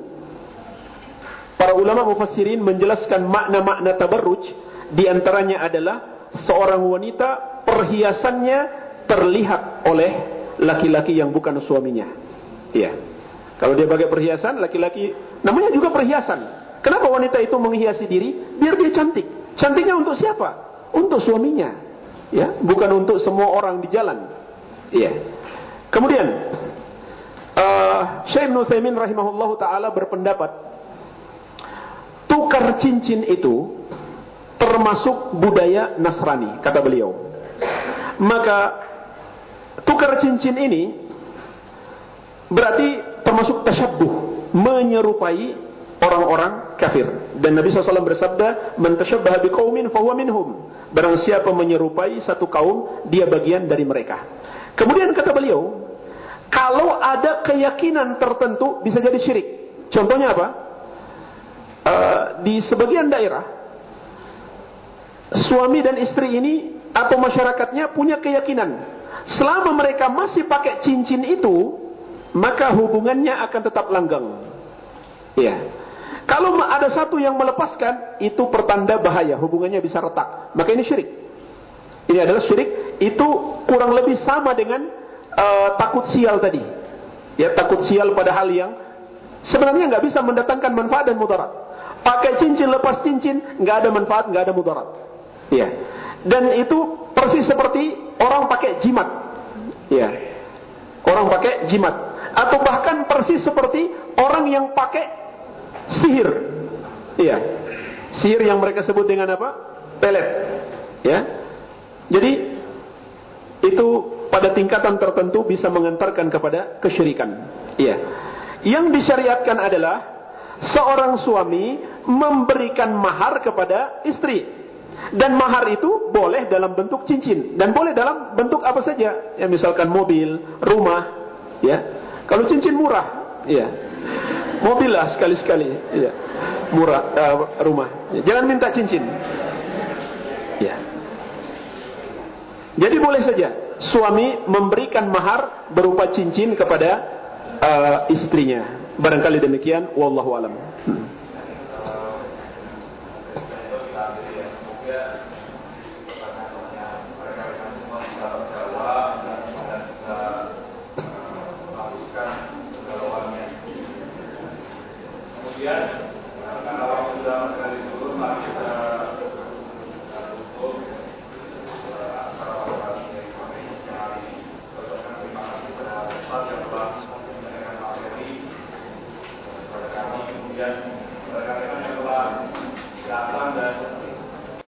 [SPEAKER 1] Para ulama mufassirin menjelaskan makna-makna tabarruj di antaranya adalah seorang wanita perhiasannya terlihat oleh laki-laki yang bukan suaminya. Iya. Kalau dia pakai perhiasan, laki-laki namanya juga perhiasan. Kenapa wanita itu menghiasi diri? Biar dia cantik. Cantiknya untuk siapa? Untuk suaminya. Ya, bukan untuk semua orang di jalan. Iya. Kemudian uh, Syekh Nutsaimin rahimahullahu taala berpendapat tukar cincin itu termasuk budaya Nasrani, kata beliau. Maka tukar cincin ini berarti termasuk tasyabuh, menyerupai orang-orang kafir. Dan Nabi SAW bersabda, "Man tasyabbaha biqaumin fahuwa minhum." Barang siapa menyerupai satu kaum, dia bagian dari mereka. Kemudian kata beliau, kalau ada keyakinan tertentu bisa jadi syirik. Contohnya apa? uh, di sebagian daerah suami dan istri ini atau masyarakatnya punya keyakinan selama mereka masih pakai cincin itu maka hubungannya akan tetap langgeng. Ya. Kalau ada satu yang melepaskan itu pertanda bahaya, hubungannya bisa retak. Maka ini syirik. Ini adalah syirik, itu kurang lebih sama dengan uh, takut sial tadi. Ya, takut sial pada hal yang sebenarnya nggak bisa mendatangkan manfaat dan mudarat. Pakai cincin, lepas cincin, nggak ada manfaat, nggak ada mudarat. Iya. Dan itu persis seperti orang pakai jimat. Iya. Orang pakai jimat. Atau bahkan persis seperti orang yang pakai sihir. Iya. Sihir yang mereka sebut dengan apa? Pelet. Ya. Jadi itu pada tingkatan tertentu bisa mengantarkan kepada kesyirikan. Iya. Yang disyariatkan adalah seorang suami memberikan mahar kepada istri. Dan mahar itu boleh dalam bentuk cincin dan boleh dalam bentuk apa saja. Ya misalkan mobil, rumah, ya. Kalau cincin murah, ya. Mobil lah sekali-sekali, ya. Murah uh, rumah. Ya. Jangan minta cincin. Ya. Jadi boleh saja suami memberikan mahar berupa cincin kepada uh, istrinya. Barangkali demikian, wallahu alam. Hmm.
[SPEAKER 4] Kemudian